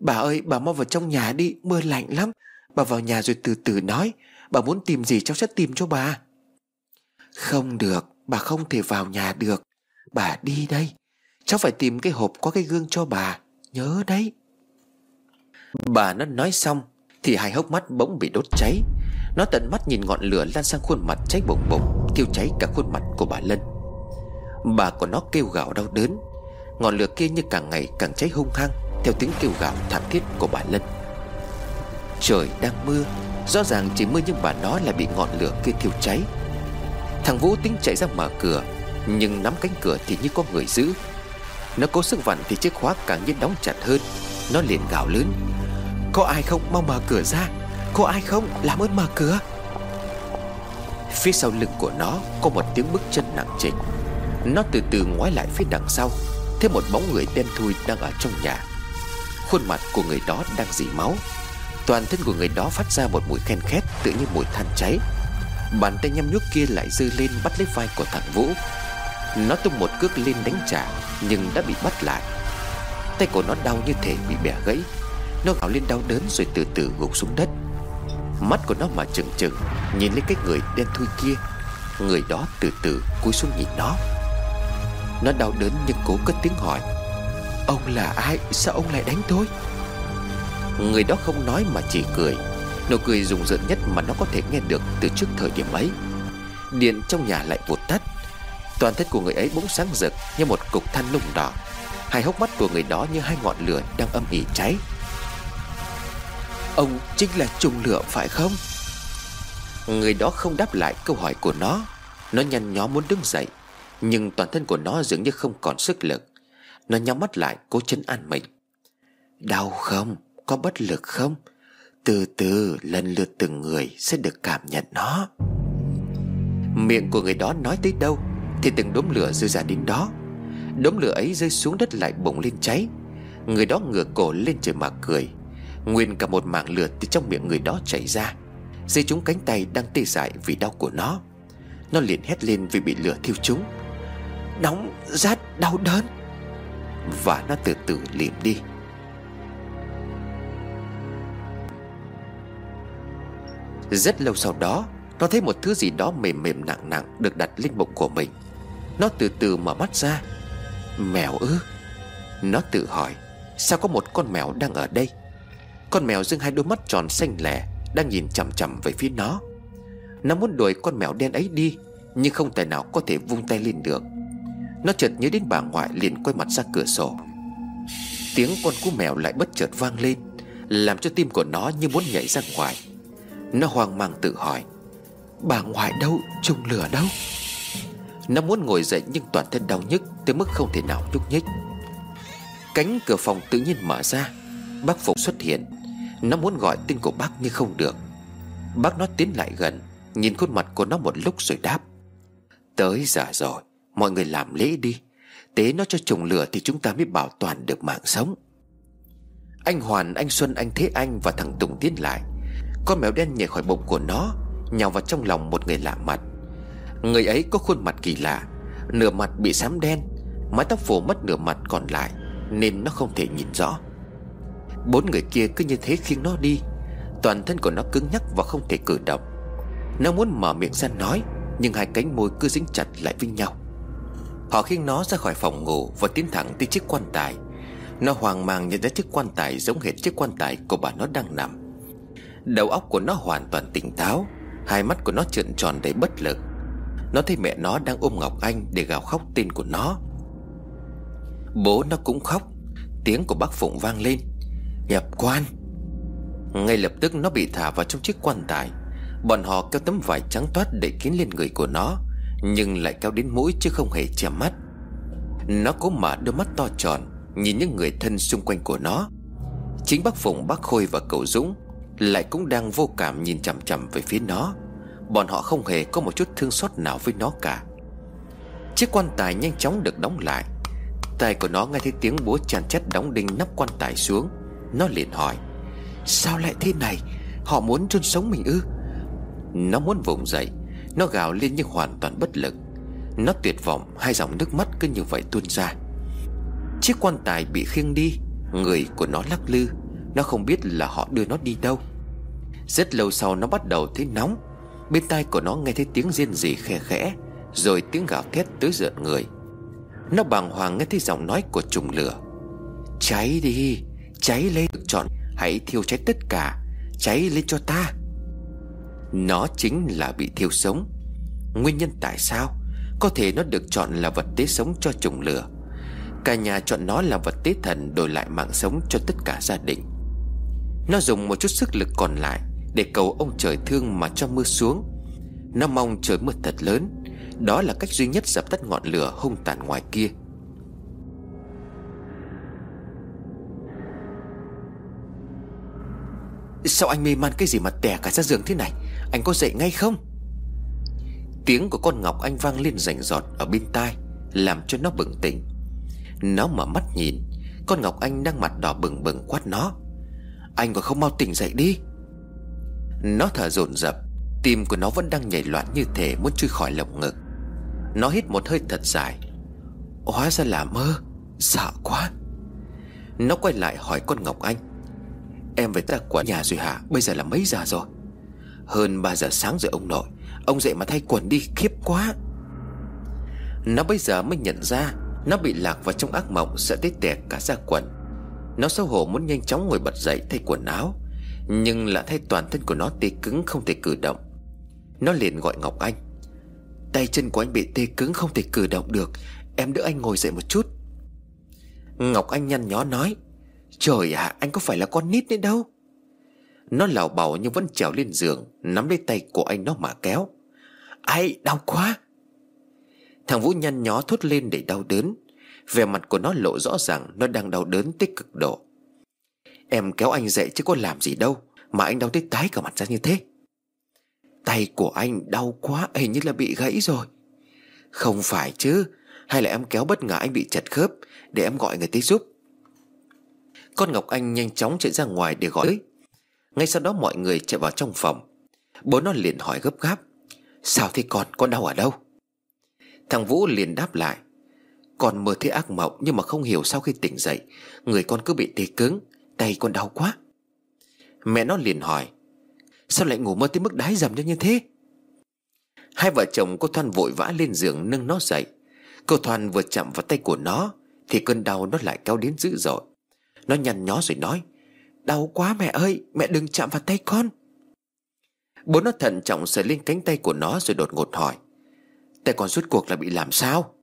Bà ơi, bà mau vào trong nhà đi, Mưa lạnh lắm. Bà vào nhà rồi từ từ nói, Bà muốn tìm gì cháu sẽ tìm cho bà. Không được, Bà không thể vào nhà được. Bà đi đây, Cháu phải tìm cái hộp có cái gương cho bà, Nhớ đấy. Bà nó nói xong, Thì hai hốc mắt bỗng bị đốt cháy. Nó tận mắt nhìn ngọn lửa lan sang khuôn mặt cháy bùng bùng Thiêu cháy cả khuôn mặt của bà Lân. Bà của nó kêu gào đau đớn. Ngọn lửa kia như càng ngày càng cháy hung hăng theo tiếng kêu gào thảm thiết của bà Lân. Trời đang mưa, Rõ ràng chỉ mưa nhưng bà nó lại bị ngọn lửa kia thiêu cháy. Thằng Vũ tính chạy ra mở cửa, Nhưng nắm cánh cửa thì như có người giữ. Nó cố sức vặn thì chiếc khóa càng nhiên đóng chặt hơn. Nó liền gào lớn. Có ai không? Mau mở cửa ra. Có ai không? Làm ơn mở cửa. Phía sau lưng của nó Có một tiếng bước chân nặng trịch. Nó từ từ ngoái lại phía đằng sau, Thấy một bóng người đen thui đang ở trong nhà. Khuôn mặt của người đó đang dỉ máu. Toàn thân của người đó phát ra một mùi khen khét Tự như mùi than cháy. Bàn tay nhăm nhuốc kia lại dư lên bắt lấy vai của thằng Vũ. Nó tung một cước lên đánh trả, Nhưng đã bị bắt lại. Tay của nó đau như thể bị bẻ gãy. Nó gào lên đau đớn rồi từ từ gục xuống đất. Mắt của nó mà trừng trừng, Nhìn lên cái người đen thui kia. Người đó từ từ cúi xuống nhìn nó. Nó đau đớn nhưng cố cất tiếng hỏi. Ông là ai? Sao ông lại đánh tôi? Người đó không nói mà chỉ cười. Nụ cười rùng rợn nhất mà nó có thể nghe được Từ trước thời điểm ấy. Điện trong nhà lại vụt tắt. Toàn thân của người ấy bỗng sáng rực Như một cục than lùng đỏ. Hai hốc mắt của người đó như hai ngọn lửa đang âm ỉ cháy. Ông chính là trùng lửa phải không? Người đó không đáp lại câu hỏi của nó. Nó nhăn nhó muốn đứng dậy, Nhưng toàn thân của nó dường như không còn sức lực nó nhắm mắt lại cố chấn an mình. Đau không? Có bất lực không? Từ từ lần lượt từng người sẽ được cảm nhận nó. Miệng của người đó nói tới đâu? Thì từng đốm lửa rơi ra đến đó. Đốm lửa ấy rơi xuống đất lại bùng lên cháy. Người đó ngửa cổ lên trời mà cười. Nguyên cả một mảng lửa từ trong miệng người đó chảy ra. Dây chúng cánh tay đang tê dại vì đau của nó. Nó liền hét lên vì bị lửa thiêu chúng Nóng, rát, đau đớn và nó từ từ liệm đi. Rất lâu sau đó, Nó thấy một thứ gì đó mềm mềm nặng nặng Được đặt lên bụng của mình. Nó từ từ mở mắt ra. Mèo ư? Nó tự hỏi, Sao có một con mèo đang ở đây? Con mèo dưng hai đôi mắt tròn xanh lẻ, Đang nhìn chằm chằm về phía nó. Nó muốn đuổi con mèo đen ấy đi, Nhưng không thể nào có thể vung tay lên được nó chợt nhớ đến bà ngoại liền quay mặt ra cửa sổ. Tiếng con cú mèo lại bất chợt vang lên, Làm cho tim của nó như muốn nhảy ra ngoài. Nó hoang mang tự hỏi, Bà ngoại đâu Trùng lửa đâu? Nó muốn ngồi dậy nhưng toàn thân đau nhức Tới mức không thể nào nhúc nhích. Cánh cửa phòng tự nhiên mở ra, Bác Phục xuất hiện. Nó muốn gọi tên của bác nhưng không được. Bác nó tiến lại gần, Nhìn khuôn mặt của nó một lúc rồi đáp, Tới giờ rồi. Mọi người làm lễ đi. Tế nó cho trùng lửa thì chúng ta mới bảo toàn được mạng sống. Anh Hoàn, anh Xuân, anh Thế Anh và thằng Tùng tiến lại. Con mèo đen nhảy khỏi bụng của nó Nhào vào trong lòng một người lạ mặt. Người ấy có khuôn mặt kỳ lạ Nửa mặt bị xám đen Mái tóc phủ mất nửa mặt còn lại Nên nó không thể nhìn rõ. Bốn người kia cứ như thế khiêng nó đi. Toàn thân của nó cứng nhắc và không thể cử động. Nó muốn mở miệng ra nói Nhưng hai cánh môi cứ dính chặt lại với nhau. Họ khiêng nó ra khỏi phòng ngủ Và tiến thẳng tới chiếc quan tài. Nó hoang mang nhận ra chiếc quan tài Giống hệt chiếc quan tài của bà nó đang nằm. Đầu óc của nó hoàn toàn tỉnh táo, Hai mắt của nó trợn tròn đầy bất lực. Nó thấy mẹ nó đang ôm Ngọc Anh Để gào khóc tên của nó. Bố nó cũng khóc, Tiếng của bác Phụng vang lên. Nhập quan. Ngay lập tức nó bị thả vào trong chiếc quan tài. Bọn họ kéo tấm vải trắng toát để kín lên người của nó. Nhưng lại kéo đến mũi chứ không hề che mắt. Nó cố mở đôi mắt to tròn Nhìn những người thân xung quanh của nó. Chính bác Phụng, bác Khôi và cậu Dũng Lại cũng đang vô cảm nhìn chằm chằm về phía nó. Bọn họ không hề có một chút thương xót nào với nó cả. Chiếc quan tài nhanh chóng được đóng lại. Tay của nó nghe thấy tiếng búa chàn chét đóng đinh nắp quan tài xuống. Nó liền hỏi Sao lại thế này? Họ muốn chôn sống mình ư? Nó muốn vùng dậy nó gào lên nhưng hoàn toàn bất lực. Nó tuyệt vọng, Hai dòng nước mắt cứ như vậy tuôn ra. Chiếc quan tài bị khiêng đi, Người của nó lắc lư. Nó không biết là họ đưa nó đi đâu. Rất lâu sau nó bắt đầu thấy nóng. Bên tai của nó nghe thấy tiếng riêng gì khe khẽ, Rồi tiếng gào thét tới rợn người. Nó bàng hoàng nghe thấy giọng nói của trùng lửa. Cháy đi, Cháy lên, được chọn. Hãy thiêu cháy tất cả, Cháy lên cho ta. Nó chính là bị thiêu sống. Nguyên nhân tại sao? Có thể nó được chọn là vật tế sống cho trùng lửa. Cả nhà chọn nó là vật tế thần Đổi lại mạng sống cho tất cả gia đình. Nó dùng một chút sức lực còn lại Để cầu ông trời thương mà cho mưa xuống. Nó mong trời mưa thật lớn. Đó là cách duy nhất dập tắt ngọn lửa hung tàn ngoài kia. Sao anh mê man cái gì mà tè cả ra giường thế này? Anh có dậy ngay không? Tiếng của con Ngọc Anh vang lên rành giọt ở bên tai, Làm cho nó bừng tỉnh. Nó mở mắt nhìn, Con Ngọc Anh đang mặt đỏ bừng bừng quát nó. Anh còn không mau tỉnh dậy đi. Nó thở dồn dập, Tim của nó vẫn đang nhảy loạn như thể Muốn chui khỏi lồng ngực. Nó hít một hơi thật dài. Hóa ra là mơ, Sợ quá. Nó quay lại hỏi con Ngọc Anh, Em về ta quần nhà rồi hả? Bây giờ là mấy giờ rồi? Hơn 3 giờ sáng rồi ông nội. Ông dậy mà thay quần đi, khiếp quá. Nó bây giờ mới nhận ra Nó bị lạc vào trong ác mộng, Sợ tết tẹt cả ra quần. Nó xấu hổ muốn nhanh chóng ngồi bật dậy thay quần áo, Nhưng lại thay toàn thân của nó tê cứng không thể cử động. Nó liền gọi Ngọc Anh. Tay chân của anh bị tê cứng không thể cử động được, Em đỡ anh ngồi dậy một chút. Ngọc Anh nhăn nhó nói, Trời ạ, anh có phải là con nít nữa đâu? Nó lảo bảo nhưng vẫn trèo lên giường, Nắm lấy tay của anh nó mà kéo. Ai, đau quá! Thằng Vũ nhăn nhó thốt lên để đau đớn. Về mặt của nó lộ rõ ràng, Nó đang đau đớn tích cực độ. Em kéo anh dậy chứ có làm gì đâu, Mà anh đau tới tái cả mặt ra như thế. Tay của anh đau quá, Hình như là bị gãy rồi. Không phải chứ, Hay là em kéo bất ngờ anh bị chật khớp, Để em gọi người tới giúp. Con Ngọc Anh nhanh chóng chạy ra ngoài để gọi ngay sau đó mọi người chạy vào trong phòng. Bố nó liền hỏi gấp gáp Sao thế con, con đau ở đâu? Thằng Vũ liền đáp lại Con mơ thấy ác mộng Nhưng mà không hiểu sau khi tỉnh dậy Người con cứ bị tê cứng Tay con đau quá. Mẹ nó liền hỏi Sao lại ngủ mơ tới mức đái dầm như thế? Hai vợ chồng cô Thoan vội vã lên giường nâng nó dậy. Cô Thoan vừa chạm vào tay của nó Thì cơn đau nó lại kéo đến dữ dội. Nó nhăn nhó rồi nói Đau quá mẹ ơi, Mẹ đừng chạm vào tay con. Bố nó thận trọng sờ lên cánh tay của nó Rồi đột ngột hỏi, Tay con suốt cuộc là bị làm sao?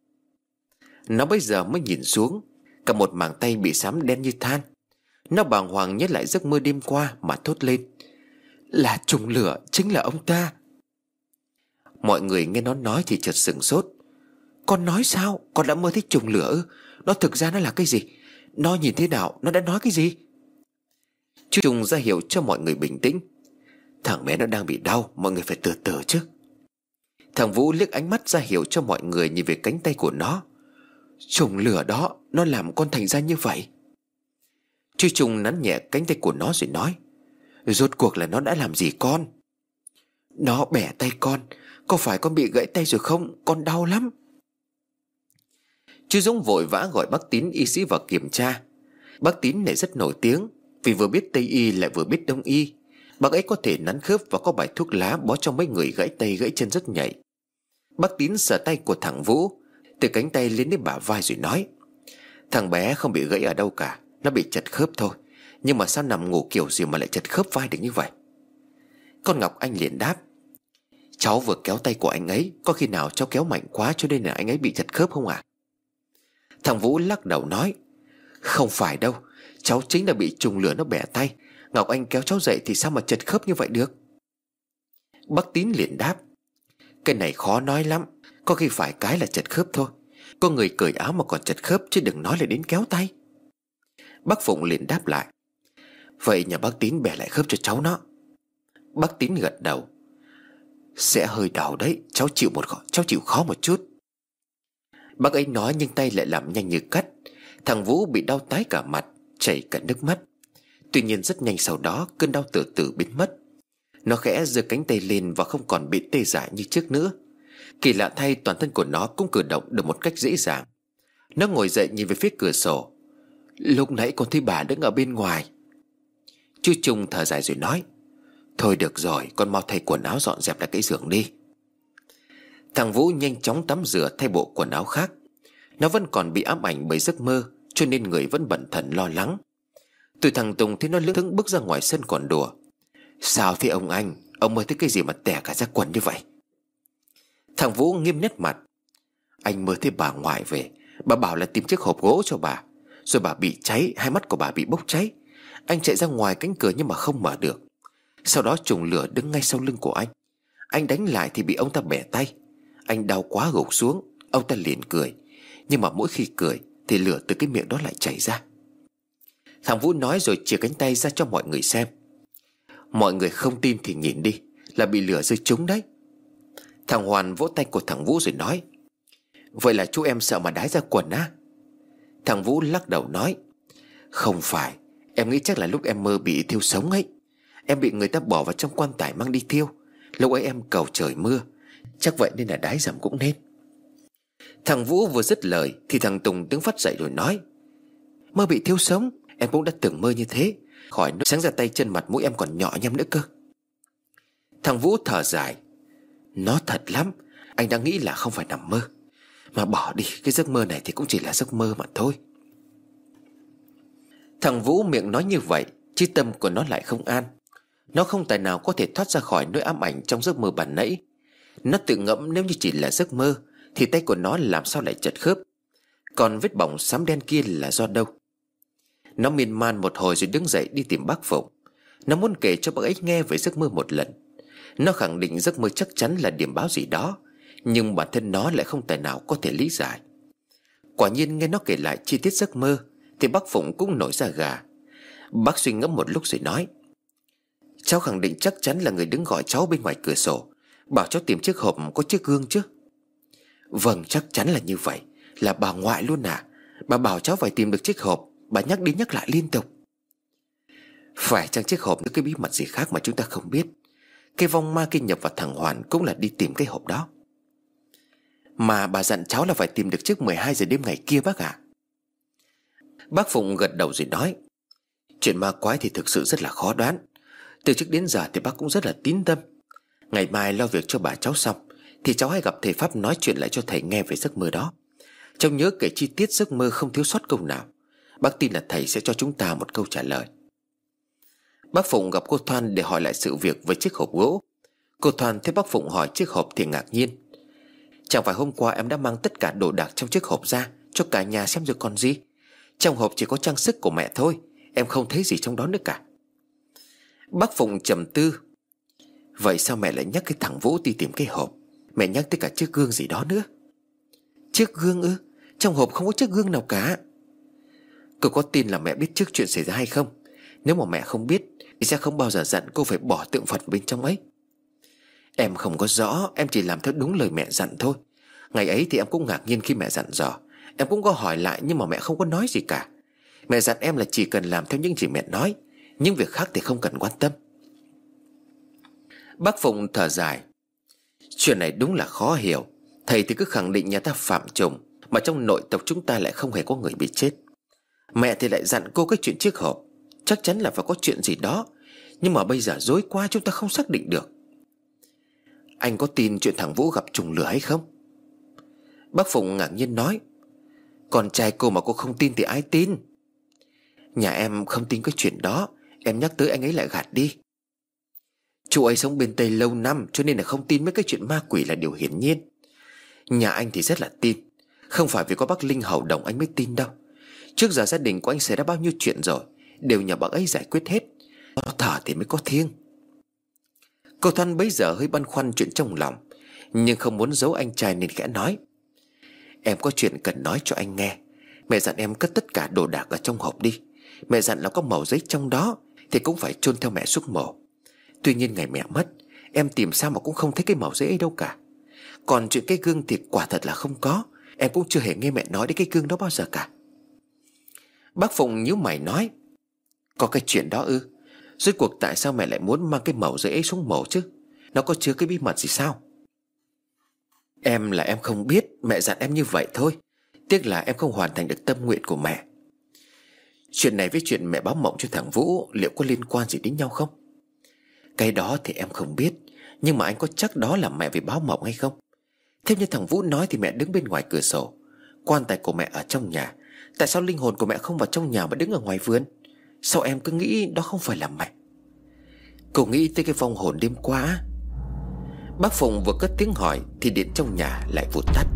Nó bây giờ mới nhìn xuống, Cả một mảng tay bị xám đen như than. Nó bàng hoàng nhớ lại giấc mơ đêm qua Mà thốt lên, Là trùng lửa, chính là ông ta. Mọi người nghe nó nói thì chợt sừng sốt. Con nói sao? Con đã mơ thấy trùng lửa ư? Nó thực ra nó là cái gì? Nó nhìn thế nào? Nó đã nói cái gì? Chú Trung ra hiệu cho mọi người bình tĩnh. Thằng bé nó đang bị đau, Mọi người phải từ từ chứ. Thằng Vũ liếc ánh mắt ra hiệu cho mọi người Nhìn về cánh tay của nó. Trùng lửa đó, Nó làm con thành ra như vậy. Chú Trung nắn nhẹ cánh tay của nó rồi nói, Rốt cuộc là nó đã làm gì con? Nó bẻ tay con, Có phải con bị gãy tay rồi không? Con đau lắm. Chú Dũng vội vã gọi bác Tín, y sĩ vào kiểm tra. Bác Tín này rất nổi tiếng vì vừa biết Tây Y lại vừa biết Đông Y, Bác ấy có thể nắn khớp và có bài thuốc lá Bó cho mấy người gãy tay gãy chân rất nhạy Bác Tín sờ tay của thằng Vũ, Từ cánh tay lên đến bả vai rồi nói, Thằng bé không bị gãy ở đâu cả, Nó bị chật khớp thôi, Nhưng mà sao nằm ngủ kiểu gì mà lại chật khớp vai được như vậy Con Ngọc Anh liền đáp, Cháu vừa kéo tay của anh ấy, Có khi nào cháu kéo mạnh quá cho nên là anh ấy bị chật khớp không ạ à? Thằng Vũ lắc đầu nói, Không phải đâu Cháu chính là bị trùng lửa nó bẻ tay. Ngọc Anh kéo cháu dậy thì sao mà chật khớp như vậy được? Bác Tín liền đáp. Cái này khó nói lắm. Có khi phải cái là chật khớp thôi. Có người cởi áo mà còn chật khớp Chứ đừng nói là đến kéo tay. Bác Phụng liền đáp lại. Vậy nhà bác Tín bẻ lại khớp cho cháu nó. Bác Tín gật đầu. Sẽ hơi đau đấy. Cháu chịu một khó, cháu chịu khó một chút. Bác ấy nói nhưng tay lại làm nhanh như cắt. Thằng Vũ bị đau tái cả mặt. Chảy cả nước mắt. Tuy nhiên rất nhanh sau đó, cơn đau từ từ biến mất. Nó khẽ giơ cánh tay lên Và không còn bị tê dại như trước nữa. Kỳ lạ thay, toàn thân của nó cũng cử động được một cách dễ dàng. Nó ngồi dậy nhìn về phía cửa sổ. Lúc nãy con thấy bà đứng ở bên ngoài. Chú Trung thở dài rồi nói, Thôi được rồi, Con mau thay quần áo dọn dẹp lại cái giường đi. Thằng Vũ nhanh chóng tắm rửa thay bộ quần áo khác. Nó vẫn còn bị ám ảnh bởi giấc mơ. Cho nên người vẫn bận thần lo lắng. Tôi thằng Tùng thấy nó lưỡng thững bước ra ngoài sân còn đùa. Sao thế ông anh? Ông mới thấy cái gì mà tẻ cả ra quần như vậy? Thằng Vũ nghiêm nét mặt. Anh mới thấy bà ngoại về. Bà bảo là tìm chiếc hộp gỗ cho bà. Rồi bà bị cháy, Hai mắt của bà bị bốc cháy. Anh chạy ra ngoài cánh cửa nhưng mà không mở được. Sau đó trùng lửa đứng ngay sau lưng của anh. Anh đánh lại thì bị ông ta bẻ tay. Anh đau quá gục xuống. Ông ta liền cười. Nhưng mà mỗi khi cười thì lửa từ cái miệng đó lại chảy ra. Thằng Vũ nói rồi chia cánh tay ra cho mọi người xem. Mọi người không tin thì nhìn đi, Là bị lửa rơi trúng đấy. Thằng Hoàn vỗ tay của thằng Vũ rồi nói, Vậy là chú em sợ mà đái ra quần á? Thằng Vũ lắc đầu nói, Không phải, Em nghĩ chắc là lúc em mơ bị thiêu sống ấy. Em bị người ta bỏ vào trong quan tài mang đi thiêu. Lúc ấy em cầu trời mưa, Chắc vậy nên là đái dầm cũng nên. Thằng Vũ vừa dứt lời Thì thằng Tùng đứng phát dậy rồi nói, Mơ bị thiếu sống, Em cũng đã từng mơ như thế, Khỏi nước sáng ra tay chân mặt mũi em còn nhỏ nhem nữa cơ. Thằng Vũ thở dài, Nó thật lắm, Anh đang nghĩ là không phải nằm mơ, Mà bỏ đi cái giấc mơ này thì cũng chỉ là giấc mơ mà thôi. Thằng Vũ miệng nói như vậy Chứ tâm của nó lại không an. Nó không tài nào có thể thoát ra khỏi nỗi ám ảnh trong giấc mơ bản nãy. Nó tự ngẫm nếu như chỉ là giấc mơ thì tay của nó làm sao lại chật khớp? Còn vết bỏng xám đen kia là do đâu? Nó miên man một hồi rồi đứng dậy đi tìm bác Phụng. Nó muốn kể cho bác ấy nghe về giấc mơ một lần. Nó khẳng định giấc mơ chắc chắn là điểm báo gì đó, Nhưng bản thân nó lại không tài nào có thể lý giải. Quả nhiên nghe nó kể lại chi tiết giấc mơ, Thì bác Phụng cũng nổi ra gà. Bác suy ngẫm một lúc rồi nói, Cháu khẳng định chắc chắn là người đứng gọi cháu bên ngoài cửa sổ, Bảo cháu tìm chiếc hộp có chiếc gương chứ. Vâng chắc chắn là như vậy. Là bà ngoại luôn à? Bà bảo cháu phải tìm được chiếc hộp. Bà nhắc đi nhắc lại liên tục. Phải chăng chiếc hộp có cái bí mật gì khác mà chúng ta không biết? Cái vong ma kia nhập vào thằng Hoàn Cũng là đi tìm cái hộp đó. Mà bà dặn cháu là phải tìm được trước 12 giờ đêm ngày kia, bác ạ. Bác Phụng gật đầu rồi nói, Chuyện ma quái thì thực sự rất là khó đoán. Từ trước đến giờ thì bác cũng rất là tín tâm. Ngày mai lo việc cho bà cháu xong thì cháu hãy gặp thầy Pháp nói chuyện lại cho thầy nghe về giấc mơ đó. Cháu nhớ kể chi tiết giấc mơ không thiếu sót câu nào. Bác tin là thầy sẽ cho chúng ta một câu trả lời. Bác Phụng gặp cô Thoan để hỏi lại sự việc với chiếc hộp gỗ. Cô Thoan thấy bác Phụng hỏi chiếc hộp thì ngạc nhiên. Chẳng phải hôm qua em đã mang tất cả đồ đạc trong chiếc hộp ra Cho cả nhà xem rồi còn gì? Trong hộp chỉ có trang sức của mẹ thôi, Em không thấy gì trong đó nữa cả. Bác Phụng trầm tư. Vậy sao mẹ lại nhắc cái thằng Vũ đi tìm cái hộp? Mẹ nhắc tới cả chiếc gương gì đó nữa. Chiếc gương ư? Trong hộp không có chiếc gương nào cả. Cô có tin là mẹ biết trước chuyện xảy ra hay không? Nếu mà mẹ không biết, Thì sẽ không bao giờ dặn cô phải bỏ tượng Phật bên trong ấy. Em không có rõ, Em chỉ làm theo đúng lời mẹ dặn thôi. Ngày ấy thì em cũng ngạc nhiên khi mẹ dặn dò. Em cũng có hỏi lại nhưng mà mẹ không có nói gì cả. Mẹ dặn em là chỉ cần làm theo những gì mẹ nói. Những việc khác thì không cần quan tâm. Bác Phụng thở dài. Chuyện này đúng là khó hiểu. Thầy thì cứ khẳng định nhà ta phạm trùng Mà trong nội tộc chúng ta lại không hề có người bị chết. Mẹ thì lại dặn cô cái chuyện chiếc hộp Chắc chắn là phải có chuyện gì đó. Nhưng mà bây giờ dối quá, chúng ta không xác định được. Anh có tin chuyện thằng Vũ gặp trùng lửa hay không? Bác Phụng ngạc nhiên nói, Con trai cô mà cô không tin thì ai tin? Nhà em không tin cái chuyện đó. Em nhắc tới anh ấy lại gạt đi. Chú ấy sống bên Tây lâu năm, Cho nên là không tin mấy cái chuyện ma quỷ là điều hiển nhiên. Nhà anh thì rất là tin. Không phải vì có bác Linh hầu đồng anh mới tin đâu. Trước giờ gia đình của anh xảy ra bao nhiêu chuyện rồi, Đều nhờ bác ấy giải quyết hết. Có thở thì mới có thiêng. Cô thanh bấy giờ hơi băn khoăn chuyện trong lòng, Nhưng không muốn giấu anh trai nên khẽ nói. Em có chuyện cần nói cho anh nghe. Mẹ dặn em cất tất cả đồ đạc ở trong hộp đi. Mẹ dặn là có màu giấy trong đó, Thì cũng phải chôn theo mẹ xúc mồ Tuy nhiên ngày mẹ mất, Em tìm sao mà cũng không thấy cái màu giấy ấy đâu cả. Còn chuyện cái gương thì quả thật là không có. Em cũng chưa hề nghe mẹ nói đến cái gương đó bao giờ cả. Bác Phụng nhíu mày nói, Có cái chuyện đó ư? Rốt cuộc tại sao mẹ lại muốn mang cái màu giấy ấy xuống mộ chứ? Nó có chứa cái bí mật gì sao? Em là em không biết, Mẹ dặn em như vậy thôi. Tiếc là em không hoàn thành được tâm nguyện của mẹ. Chuyện này với chuyện mẹ báo mộng cho thằng Vũ, Liệu có liên quan gì đến nhau không? Cái đó thì em không biết, Nhưng mà anh có chắc đó là mẹ vì báo mộng hay không? Theo như thằng Vũ nói thì mẹ đứng bên ngoài cửa sổ. Quan tài của mẹ ở trong nhà. Tại sao linh hồn của mẹ không vào trong nhà mà đứng ở ngoài vườn? Sao em cứ nghĩ đó không phải là mẹ? Cô nghĩ tới cái vong hồn đêm qua Bác Phùng vừa cất tiếng hỏi Thì điện trong nhà lại vụt tắt.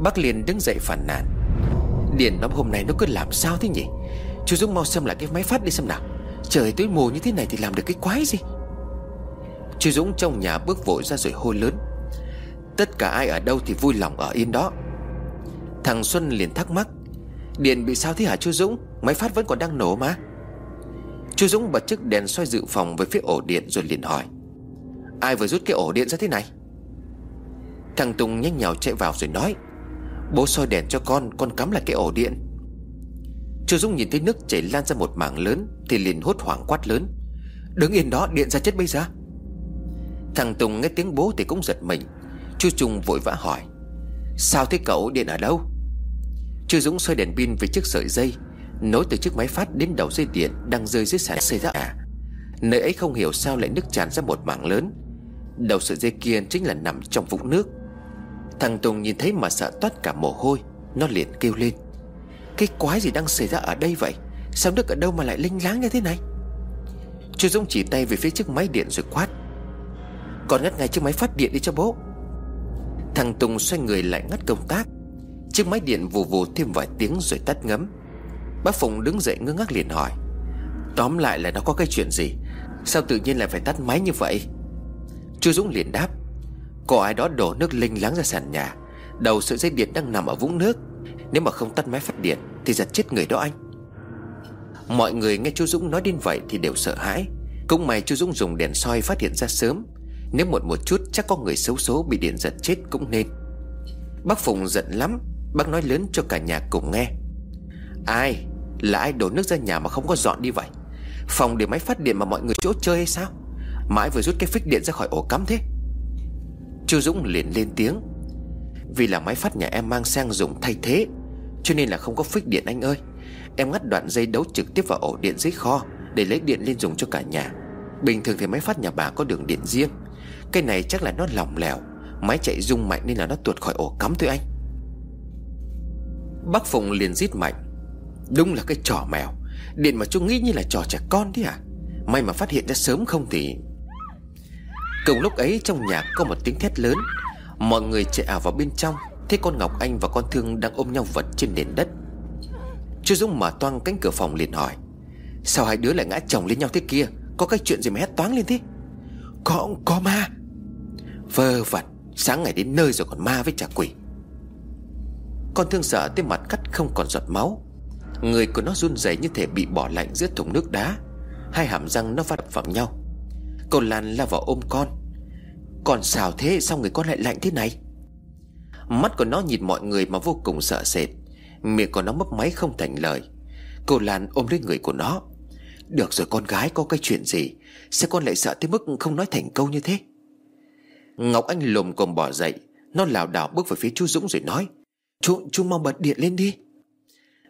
Bác liền đứng dậy phản nàn. Điện nó hôm nay nó cứ làm sao thế nhỉ? Chú Dũng mau xem lại cái máy phát đi xem nào. Trời tối mù như thế này thì làm được cái quái gì? Chú Dũng trong nhà bước vội ra rồi hô lớn. Tất cả ai ở đâu thì vui lòng ở yên đó. Thằng Xuân liền thắc mắc. Điện bị sao thế hả chú Dũng? Máy phát vẫn còn đang nổ mà. Chú Dũng bật chiếc đèn xoay dự phòng với phía ổ điện rồi liền hỏi. Ai vừa rút cái ổ điện ra thế này? Thằng Tùng nhanh nhào chạy vào rồi nói. Bố soi đèn cho con Con cắm lại cái ổ điện. Chu Dũng nhìn thấy nước chảy lan ra một mảng lớn Thì liền hốt hoảng quát lớn. Đứng yên đó, điện ra chết bây giờ. Thằng Tùng nghe tiếng bố thì cũng giật mình. Chu Trung vội vã hỏi, Sao thế cậu điện ở đâu? Chu Dũng xoay đèn pin với chiếc sợi dây, Nối từ chiếc máy phát đến đầu dây điện Đang rơi dưới sàn xây ra à Nơi ấy không hiểu sao lại nước tràn ra một mảng lớn. Đầu sợi dây kia chính là nằm trong vũng nước. Thằng Tùng nhìn thấy mà sợ toát cả mồ hôi, Nó liền kêu lên cái quái gì đang xảy ra ở đây vậy? Sao nước ở đâu mà lại linh láng như thế này? Chú Dũng chỉ tay về phía chiếc máy điện rồi quát. Còn ngắt ngay chiếc máy phát điện đi cho bố. Thằng Tùng xoay người lại ngắt công tác. Chiếc máy điện vù vù thêm vài tiếng rồi tắt ngấm. Bác Phụng đứng dậy ngơ ngác liền hỏi. Tóm lại là nó có cái chuyện gì? Sao tự nhiên lại phải tắt máy như vậy? Chú Dũng liền đáp. Có ai đó đổ nước linh láng ra sàn nhà. Đầu sợi dây điện đang nằm ở vũng nước. Nếu mà không tắt máy phát điện thì giật chết người đó anh. Mọi người nghe chú Dũng nói đến vậy Thì đều sợ hãi. Cũng may chú Dũng dùng đèn soi phát hiện ra sớm. Nếu muộn một chút, chắc có người xấu số Bị điện giật chết cũng nên. Bác Phùng giận lắm, Bác nói lớn cho cả nhà cùng nghe. Ai? Là ai đổ nước ra nhà mà không có dọn đi vậy? Phòng để máy phát điện mà mọi người chỗ chơi hay sao? Mãi vừa rút cái phích điện ra khỏi ổ cắm thế. Chú Dũng liền lên tiếng. Vì là máy phát nhà em mang sang dùng thay thế cho nên là không có phích điện anh ơi. Em ngắt đoạn dây đấu trực tiếp vào ổ điện dưới kho Để lấy điện lên dùng cho cả nhà. Bình thường thì máy phát nhà bà có đường điện riêng. Cái này chắc là nó lỏng lẻo, Máy chạy rung mạnh nên là nó tuột khỏi ổ cắm thôi anh. Bác Phụng liền rít mạnh. Đúng là cái trò mèo, Điện mà chú nghĩ như là trò trẻ con thế à? May mà phát hiện ra sớm không thì Cùng lúc ấy trong nhà có một tiếng thét lớn, Mọi người chạy ảo vào bên trong. Thấy con Ngọc Anh và con Thương đang ôm nhau vật trên nền đất. Chú Dũng mở toang cánh cửa phòng liền hỏi Sao hai đứa lại ngã chồng lên nhau thế kia? Có cái chuyện gì mà hét toáng lên thế? Có, có ma. Vơ vẩn Sáng ngày đến nơi rồi còn ma với trả quỷ. Con thương sợ tới mặt cắt không còn giọt máu. Người của nó run rẩy như thể bị bỏ lạnh giữa thùng nước đá. Hai hàm răng nó va đập vào nhau. Cậu Lan la vào ôm con. Còn xào thế sao người con lại lạnh thế này? Mắt của nó nhìn mọi người mà vô cùng sợ sệt. Miệng của nó mấp máy không thành lời. Cô Lan ôm lấy người của nó. Được rồi con gái có cái chuyện gì? Sao con lại sợ tới mức không nói thành câu như thế? Ngọc Anh lồm cồm bỏ dậy. Nó lảo đảo bước về phía chú Dũng rồi nói Chú, chú mau bật điện lên đi.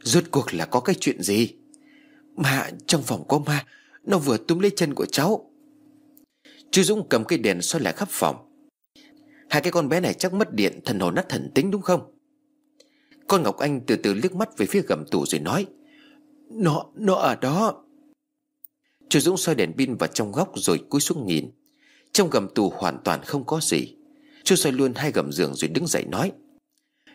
Rốt cuộc là có cái chuyện gì? Mà trong phòng có ma. Nó vừa túm lấy chân của cháu. Chú Dũng cầm cây đèn soi lại khắp phòng. Hai cái con bé này chắc mất điện Thần hồn nát thần tính đúng không? Con Ngọc Anh từ từ liếc mắt về phía gầm tủ rồi nói Nó, nó ở đó. Chú Dũng soi đèn pin vào trong góc rồi cúi xuống nhìn. Trong gầm tủ hoàn toàn không có gì. Chú soi luôn hai gầm giường rồi đứng dậy nói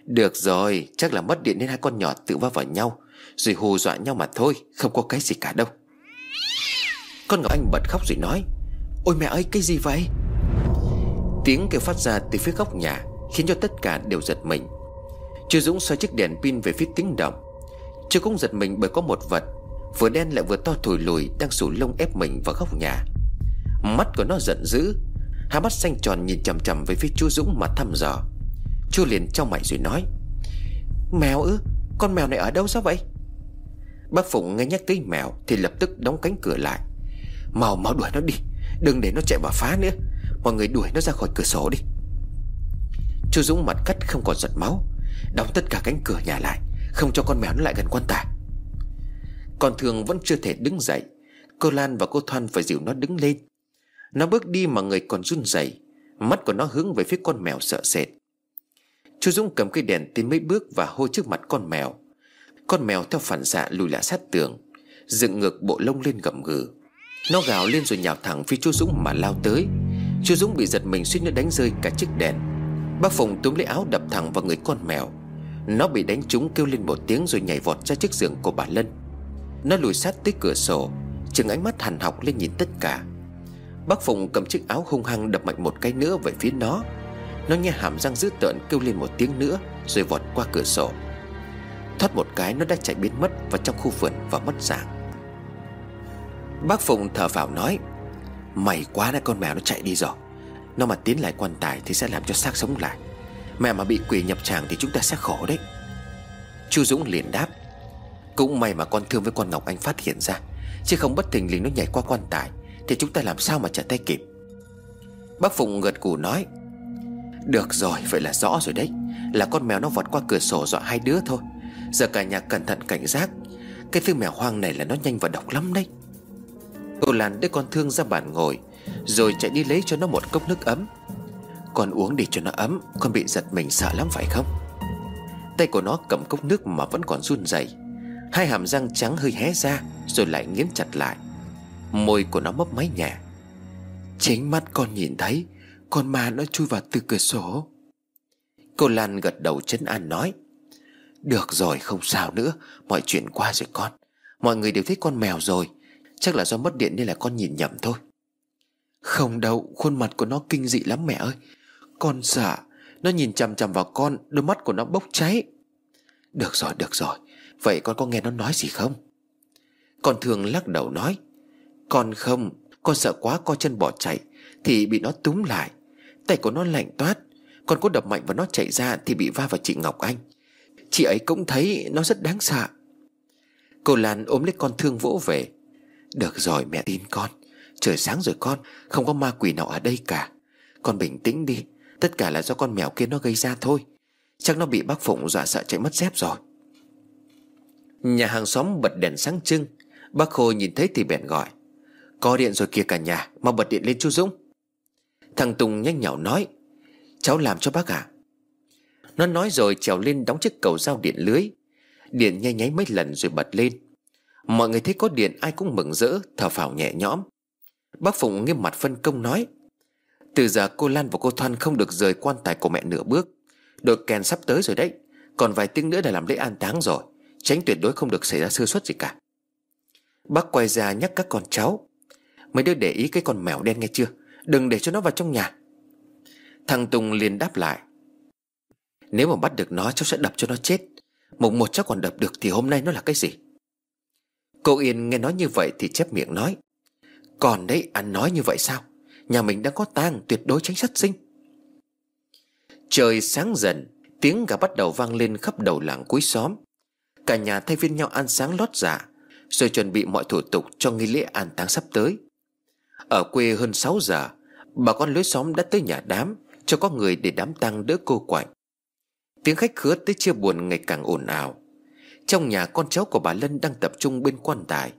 Được rồi Chắc là mất điện nên hai con nhỏ tự va vào nhau Rồi hù dọa nhau mà thôi Không có cái gì cả đâu. Con Ngọc Anh bật khóc rồi nói Ôi mẹ ơi cái gì vậy? Tiếng kêu phát ra từ phía góc nhà, Khiến cho tất cả đều giật mình. Chưa Dũng xoay chiếc đèn pin về phía tiếng động. Chưa cũng giật mình bởi có một vật, Vừa đen lại vừa to thùi lùi, Đang sủ lông ép mình vào góc nhà. Mắt của nó giận dữ, Hai mắt xanh tròn nhìn chằm chằm về phía chú Dũng mà thăm dò. Chú liền trong mày rồi nói, Mèo ư? Con mèo này ở đâu sao vậy? Bác Phụng nghe nhắc tới mèo Thì lập tức đóng cánh cửa lại. Mau mau đuổi nó đi. Đừng để nó chạy vào phá nữa. Mọi người đuổi nó ra khỏi cửa sổ đi. Chú Dũng mặt cắt không còn giật máu, Đóng tất cả cánh cửa nhà lại, Không cho con mèo nó lại gần quan tài. Còn thường vẫn chưa thể đứng dậy. Cô Lan và cô Thoan phải dìu nó đứng lên. Nó bước đi mà người còn run rẩy, Mắt của nó hướng về phía con mèo sợ sệt. Chú Dũng cầm cây đèn tiến mấy bước và hô trước mặt con mèo. Con mèo theo phản xạ lùi lại sát tường, Dựng ngược bộ lông lên gầm gừ. Nó gào lên rồi nhào thẳng phía chú Dũng mà lao tới. Chú Dũng bị giật mình suýt nữa đánh rơi cả chiếc đèn. Bác Phùng túm lấy áo đập thẳng vào người con mèo. Nó bị đánh trúng kêu lên một tiếng rồi nhảy vọt ra chiếc giường của bà Lân. Nó lùi sát tới cửa sổ, Chừng ánh mắt hằn học lên nhìn tất cả. Bác Phùng cầm chiếc áo hung hăng đập mạnh một cái nữa về phía nó. Nó nghe hàm răng dữ tợn kêu lên một tiếng nữa Rồi vọt qua cửa sổ. Thoát một cái nó đã chạy biến mất vào trong khu vườn và mất dạng. Bác Phùng thở vào nói, May quá đã con mèo nó chạy đi rồi. Nó mà tiến lại quan tài thì sẽ làm cho xác sống lại. Mẹ mà bị quỷ nhập tràng thì chúng ta sẽ khổ đấy. Chu Dũng liền đáp, Cũng may mà con thương với con Ngọc Anh phát hiện ra, Chứ không bất thình lình nó nhảy qua quan tài Thì chúng ta làm sao mà trả tay kịp. Bác Phụng gật cù nói, Được rồi, vậy là rõ rồi đấy. Là con mèo nó vọt qua cửa sổ dọa hai đứa thôi. Giờ cả nhà cẩn thận cảnh giác. Cái thứ mèo hoang này là nó nhanh và độc lắm đấy. Cô Lan đưa con thương ra bàn ngồi, Rồi chạy đi lấy cho nó một cốc nước ấm. Con uống để cho nó ấm, Con bị giật mình sợ lắm phải không? Tay của nó cầm cốc nước mà vẫn còn run rẩy. Hai hàm răng trắng hơi hé ra, Rồi lại nghiến chặt lại. Môi của nó mấp máy nhẹ. Chính mắt con nhìn thấy, Con ma nó chui vào từ cửa sổ. Cô Lan gật đầu chấn an nói, Được rồi, không sao nữa, Mọi chuyện qua rồi con. Mọi người đều thấy con mèo rồi. Chắc là do mất điện nên là con nhìn nhầm thôi. Không đâu, Khuôn mặt của nó kinh dị lắm mẹ ơi. Con sợ Nó nhìn chằm chằm vào con, Đôi mắt của nó bốc cháy. Được rồi được rồi. Vậy con có nghe nó nói gì không? Con thường lắc đầu nói, Con không, Con sợ quá, co chân bỏ chạy, Thì bị nó túm lại. Tay của nó lạnh toát, Con có đập mạnh và nó chạy ra Thì bị va vào chị Ngọc Anh. Chị ấy cũng thấy nó rất đáng sợ. Cô Lan ôm lấy con thương vỗ về được rồi, mẹ tin con. Trời sáng rồi con, Không có ma quỷ nào ở đây cả. Con bình tĩnh đi, Tất cả là do con mèo kia nó gây ra thôi. Chắc nó bị bác Phụng dọa sợ chạy mất dép rồi. Nhà hàng xóm bật đèn sáng trưng. Bác Khôi nhìn thấy thì bèn gọi. Có điện rồi kìa cả nhà, Mau bật điện lên chú Dũng. Thằng Tùng nhanh nhảu nói. Cháu làm cho bác à Nó nói rồi trèo lên đóng chiếc cầu dao điện lưới. Điện nháy nháy mấy lần rồi bật lên. Mọi người thấy có điện, ai cũng mừng rỡ, Thở phào nhẹ nhõm. Bác Phụng nghiêm mặt phân công nói, Từ giờ cô Lan và cô Thoan không được rời quan tài của mẹ nửa bước. Đội kèn sắp tới rồi đấy, Còn vài tiếng nữa là làm lễ an táng rồi, Tránh tuyệt đối không được xảy ra sơ suất gì cả. Bác quay ra nhắc các con cháu, Mấy đứa để ý cái con mèo đen nghe chưa? Đừng để cho nó vào trong nhà. Thằng Tùng liền đáp lại, Nếu mà bắt được nó, cháu sẽ đập cho nó chết. Mùng một cháu còn đập được thì hôm nay nó là cái gì? Cô Yên nghe nói như vậy thì chép miệng nói, Còn đấy, anh nói như vậy sao? Nhà mình đang có tang, tuyệt đối tránh sát sinh. Trời sáng dần, Tiếng gà bắt đầu vang lên khắp đầu làng cuối xóm. Cả nhà thay phiên nhau ăn sáng lót dạ Rồi chuẩn bị mọi thủ tục cho nghi lễ an táng sắp tới. Ở quê hơn 6 giờ, Bà con lối xóm đã tới nhà đám, Cho có người để đám tang đỡ cô quạnh. Tiếng khách khứa tới chia buồn ngày càng ồn ào. Trong nhà con cháu của bà Lân đang tập trung bên quan tài.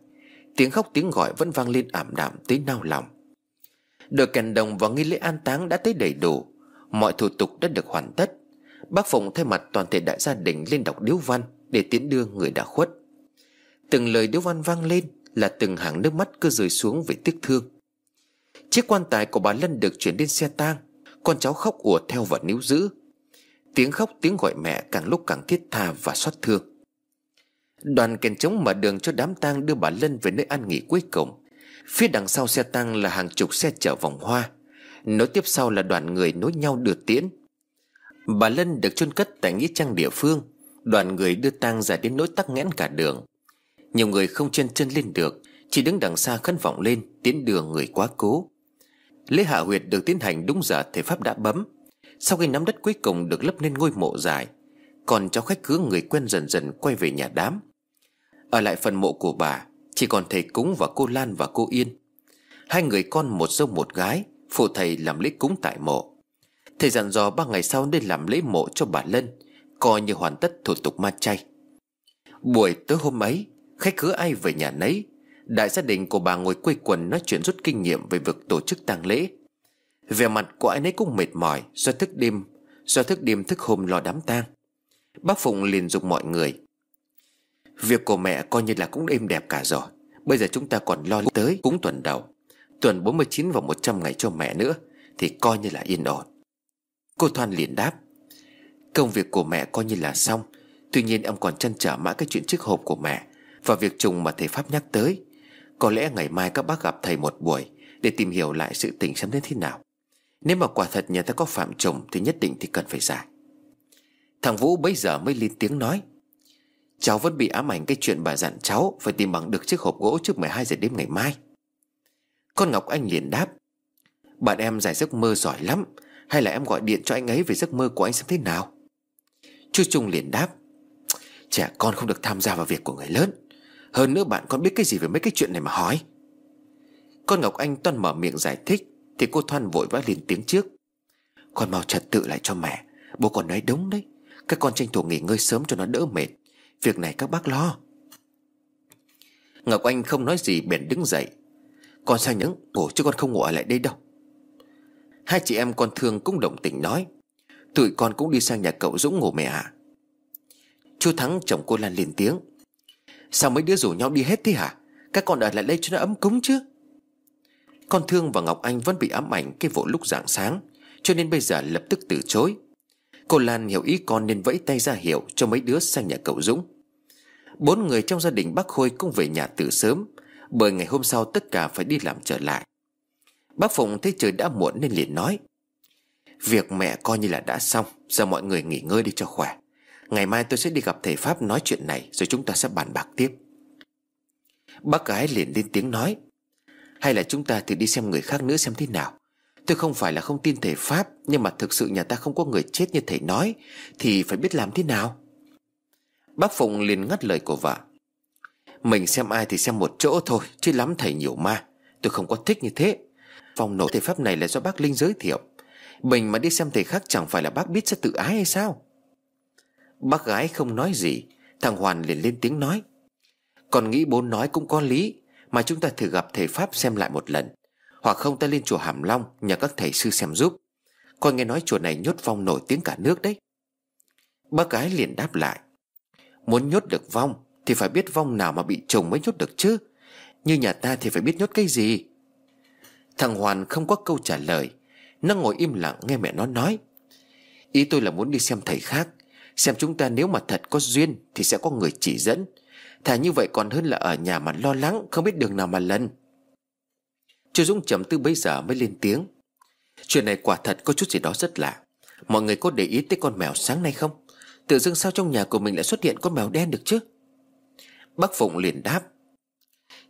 Tiếng khóc tiếng gọi vẫn vang lên ảm đạm tới nao lòng. Đội kèn đồng và nghi lễ an táng đã tới đầy đủ. Mọi thủ tục đã được hoàn tất. Bác Phụng thay mặt toàn thể đại gia đình lên đọc điếu văn Để tiến đưa người đã khuất. Từng lời điếu văn vang lên Là từng hàng nước mắt cứ rơi xuống vì tiếc thương. Chiếc quan tài của bà Lân được chuyển lên xe tang. Con cháu khóc ùa theo và níu giữ. Tiếng khóc tiếng gọi mẹ càng lúc càng thiết tha và xót thương. Đoàn kèn trống mở đường cho đám tang đưa bà Lân về nơi an nghỉ cuối cùng. Phía đằng sau xe tang là hàng chục xe chở vòng hoa. Nối tiếp sau là đoàn người nối nhau đưa tiễn. Bà Lân được chôn cất tại nghĩa trang địa phương. Đoàn người đưa tang ra đến nỗi tắc nghẽn cả đường. Nhiều người không chân chân lên được, Chỉ đứng đằng xa khấn vọng lên Tiến đường người quá cố. Lễ hạ huyệt được tiến hành đúng giờ thể Pháp đã bấm. Sau khi nắm đất cuối cùng được lấp nên ngôi mộ dài, Còn cháu khách cứ người quen dần dần quay về nhà đám. Ở lại phần mộ của bà, Chỉ còn thầy cúng và cô Lan và cô Yên. Hai người con một dâu một gái, Phụ thầy làm lễ cúng tại mộ. Thầy dặn dò ba ngày sau nên làm lễ mộ cho bà Lân, Coi như hoàn tất thủ tục ma chay. Buổi tối hôm ấy, Khách cứ ai về nhà nấy, Đại gia đình của bà ngồi quây quần nói chuyện rút kinh nghiệm về việc tổ chức tang lễ. Về mặt của anh ấy cũng mệt mỏi Do thức đêm, Do thức đêm thức hôm lo đám tang. Bác Phụng liền dục mọi người Việc của mẹ coi như là cũng êm đẹp cả rồi. Bây giờ chúng ta còn lo tới cúng tuần đầu. Tuần 49 và 100 ngày cho mẹ nữa, Thì coi như là yên ổn. Cô Thoan liền đáp, Công việc của mẹ coi như là xong. Tuy nhiên em còn chăn trở mãi cái chuyện chiếc hộp của mẹ Và việc trùng mà thầy Pháp nhắc tới. Có lẽ ngày mai các bác gặp thầy một buổi Để tìm hiểu lại sự tình xem đến thế nào. Nếu mà quả thật nhà ta có phạm trùng Thì nhất định thì cần phải giải. Thằng Vũ bây giờ mới lên tiếng nói Cháu vẫn bị ám ảnh cái chuyện bà dặn cháu Phải tìm bằng được chiếc hộp gỗ trước 12 giờ đêm ngày mai. Con Ngọc Anh liền đáp, Bạn em giải giấc mơ giỏi lắm, Hay là em gọi điện cho anh ấy về giấc mơ của anh xem thế nào? Chú Trung liền đáp Trẻ con không được tham gia vào việc của người lớn. Hơn nữa bạn con biết cái gì về mấy cái chuyện này mà hỏi. Con Ngọc Anh toan mở miệng giải thích, Thì cô Thoan vội vã lên tiếng trước, Con mau trật tự lại cho mẹ, Bố còn nói đúng đấy, Các con tranh thủ nghỉ ngơi sớm cho nó đỡ mệt. Việc này các bác lo. Ngọc Anh không nói gì, bèn đứng dậy. Con sang những ngủ chứ con không ngủ ở lại đây đâu. Hai chị em con thương cũng đồng tình nói, Tụi con cũng đi sang nhà cậu Dũng ngủ mẹ ạ. À? Chú Thắng, chồng cô Lan liền tiếng, Sao mấy đứa rủ nhau đi hết thế hả? Các con ở lại đây cho nó ấm cúng chứ. Con Thương và Ngọc Anh vẫn bị ám ảnh Cái vụ lúc rạng sáng, Cho nên bây giờ lập tức từ chối. Cô Lan hiểu ý con nên vẫy tay ra hiệu Cho mấy đứa sang nhà cậu Dũng. Bốn người trong gia đình bác Khôi cũng về nhà từ sớm, Bởi ngày hôm sau tất cả phải đi làm trở lại. Bác Phụng thấy trời đã muộn nên liền nói, Việc mẹ coi như là đã xong, Giờ mọi người nghỉ ngơi đi cho khỏe. Ngày mai tôi sẽ đi gặp thầy Pháp nói chuyện này, Rồi chúng ta sẽ bàn bạc tiếp. Bác gái liền lên tiếng nói, Hay là chúng ta thử đi xem người khác nữa xem thế nào? Tôi không phải là không tin thể Pháp, Nhưng mà thực sự nhà ta không có người chết như thầy nói, Thì phải biết làm thế nào? Bác Phụng liền ngắt lời của vợ. Mình xem ai thì xem một chỗ thôi, Chứ lắm thầy nhiều ma. Tôi không có thích như thế. Phòng nổ thể Pháp này là do bác Linh giới thiệu. Mình mà đi xem thầy khác chẳng phải là bác biết sẽ tự ái hay sao? Bác gái không nói gì. Thằng Hoàn liền lên tiếng nói. Còn nghĩ bố nói cũng có lý, Mà chúng ta thử gặp thầy Pháp xem lại một lần. Hoặc không ta lên chùa Hàm Long Nhờ các thầy sư xem giúp. Con nghe nói chùa này nhốt vong nổi tiếng cả nước đấy. Bác gái liền đáp lại, Muốn nhốt được vong Thì phải biết vong nào mà bị trùng mới nhốt được chứ. Như nhà ta thì phải biết nhốt cái gì? Thằng Hoàn không có câu trả lời, Nó ngồi im lặng nghe mẹ nó nói, Ý tôi là muốn đi xem thầy khác, Xem chúng ta nếu mà thật có duyên Thì sẽ có người chỉ dẫn. Thà như vậy còn hơn là ở nhà mà lo lắng, Không biết đường nào mà lần. Chú Dũng trầm tư bấy giờ mới lên tiếng. Chuyện này quả thật có chút gì đó rất lạ. Mọi người có để ý tới con mèo sáng nay không? Tự dưng sao trong nhà của mình lại xuất hiện con mèo đen được chứ? Bác Phụng liền đáp.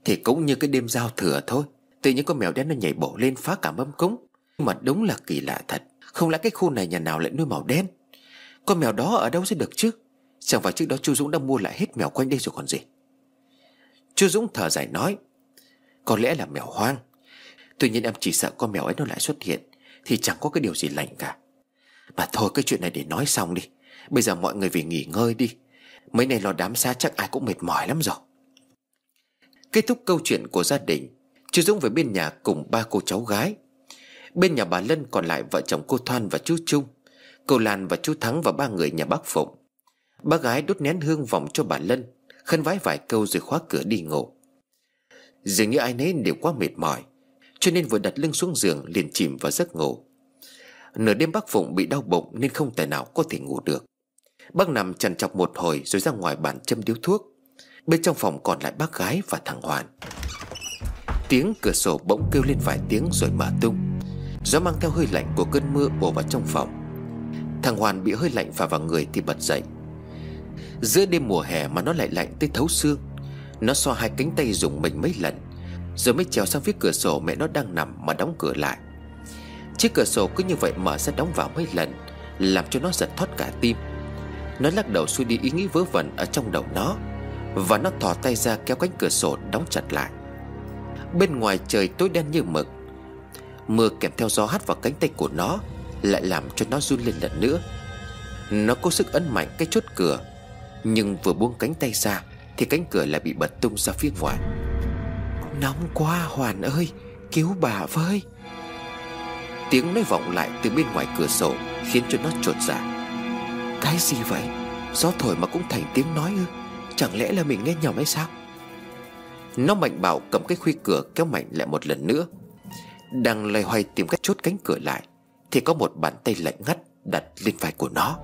Thì cũng như cái đêm giao thừa thôi, Tự nhiên con mèo đen nó nhảy bổ lên phá cả mâm cúng. Nhưng Mà đúng là kỳ lạ thật, Không lẽ cái khu này nhà nào lại nuôi mèo đen? Con mèo đó ở đâu sẽ được chứ? Chẳng phải trước đó chú Dũng đã mua lại hết mèo quanh đây rồi còn gì? Chú Dũng thở dài nói, Có lẽ là mèo hoang. Tuy nhiên em chỉ sợ con mèo ấy nó lại xuất hiện, Thì chẳng có cái điều gì lành cả. Mà thôi, cái chuyện này để nói xong đi. Bây giờ mọi người về nghỉ ngơi đi. Mấy này lo đám xa chắc ai cũng mệt mỏi lắm rồi. Kết thúc câu chuyện của gia đình Chú Dũng về bên nhà cùng ba cô cháu gái. Bên nhà bà Lân còn lại vợ chồng cô Thoan và chú Trung, Cô Lan và chú Thắng và ba người nhà bác Phụng. Bác gái đốt nén hương vòng cho bà Lân, Khấn vái vài câu rồi khóa cửa đi ngủ. Dường như ai nấy đều quá mệt mỏi. Cho nên vừa đặt lưng xuống giường, liền chìm vào giấc ngủ. Nửa đêm bác Phụng bị đau bụng Nên không thể nào có thể ngủ được. Bác nằm chằn chọc một hồi Rồi ra ngoài bàn châm điếu thuốc. Bên trong phòng còn lại bác gái và thằng Hoàn. Tiếng cửa sổ bỗng kêu lên vài tiếng rồi mở tung. Gió mang theo hơi lạnh của cơn mưa bổ vào trong phòng. Thằng Hoàn bị hơi lạnh phả vào người thì bật dậy. Giữa đêm mùa hè mà nó lại lạnh tới thấu xương. Nó so hai cánh tay dùng mình mấy lần. Rồi mới trèo sang phía cửa sổ mẹ nó đang nằm mà đóng cửa lại. Chiếc cửa sổ cứ như vậy mở ra đóng vào mấy lần, Làm cho nó giật thoát cả tim. Nó lắc đầu xuôi đi ý nghĩ vớ vẩn ở trong đầu nó, Và nó thò tay ra kéo cánh cửa sổ đóng chặt lại. Bên ngoài trời tối đen như mực, Mưa kèm theo gió hắt vào cánh tay của nó Lại làm cho nó run lên lần nữa. Nó cố sức ấn mạnh cái chốt cửa, Nhưng vừa buông cánh tay ra Thì cánh cửa lại bị bật tung ra phía ngoài. Nóng quá, Hoàn ơi, Cứu bà với. Tiếng nói vọng lại từ bên ngoài cửa sổ Khiến cho nó trột dạ. Cái gì vậy? Gió thổi mà cũng thành tiếng nói ư? Chẳng lẽ là mình nghe nhầm hay sao? Nó mạnh bảo cầm cái khuy cửa kéo mạnh lại một lần nữa. Đang loay hoay tìm cách chốt cánh cửa lại, Thì có một bàn tay lạnh ngắt đặt lên vai của nó.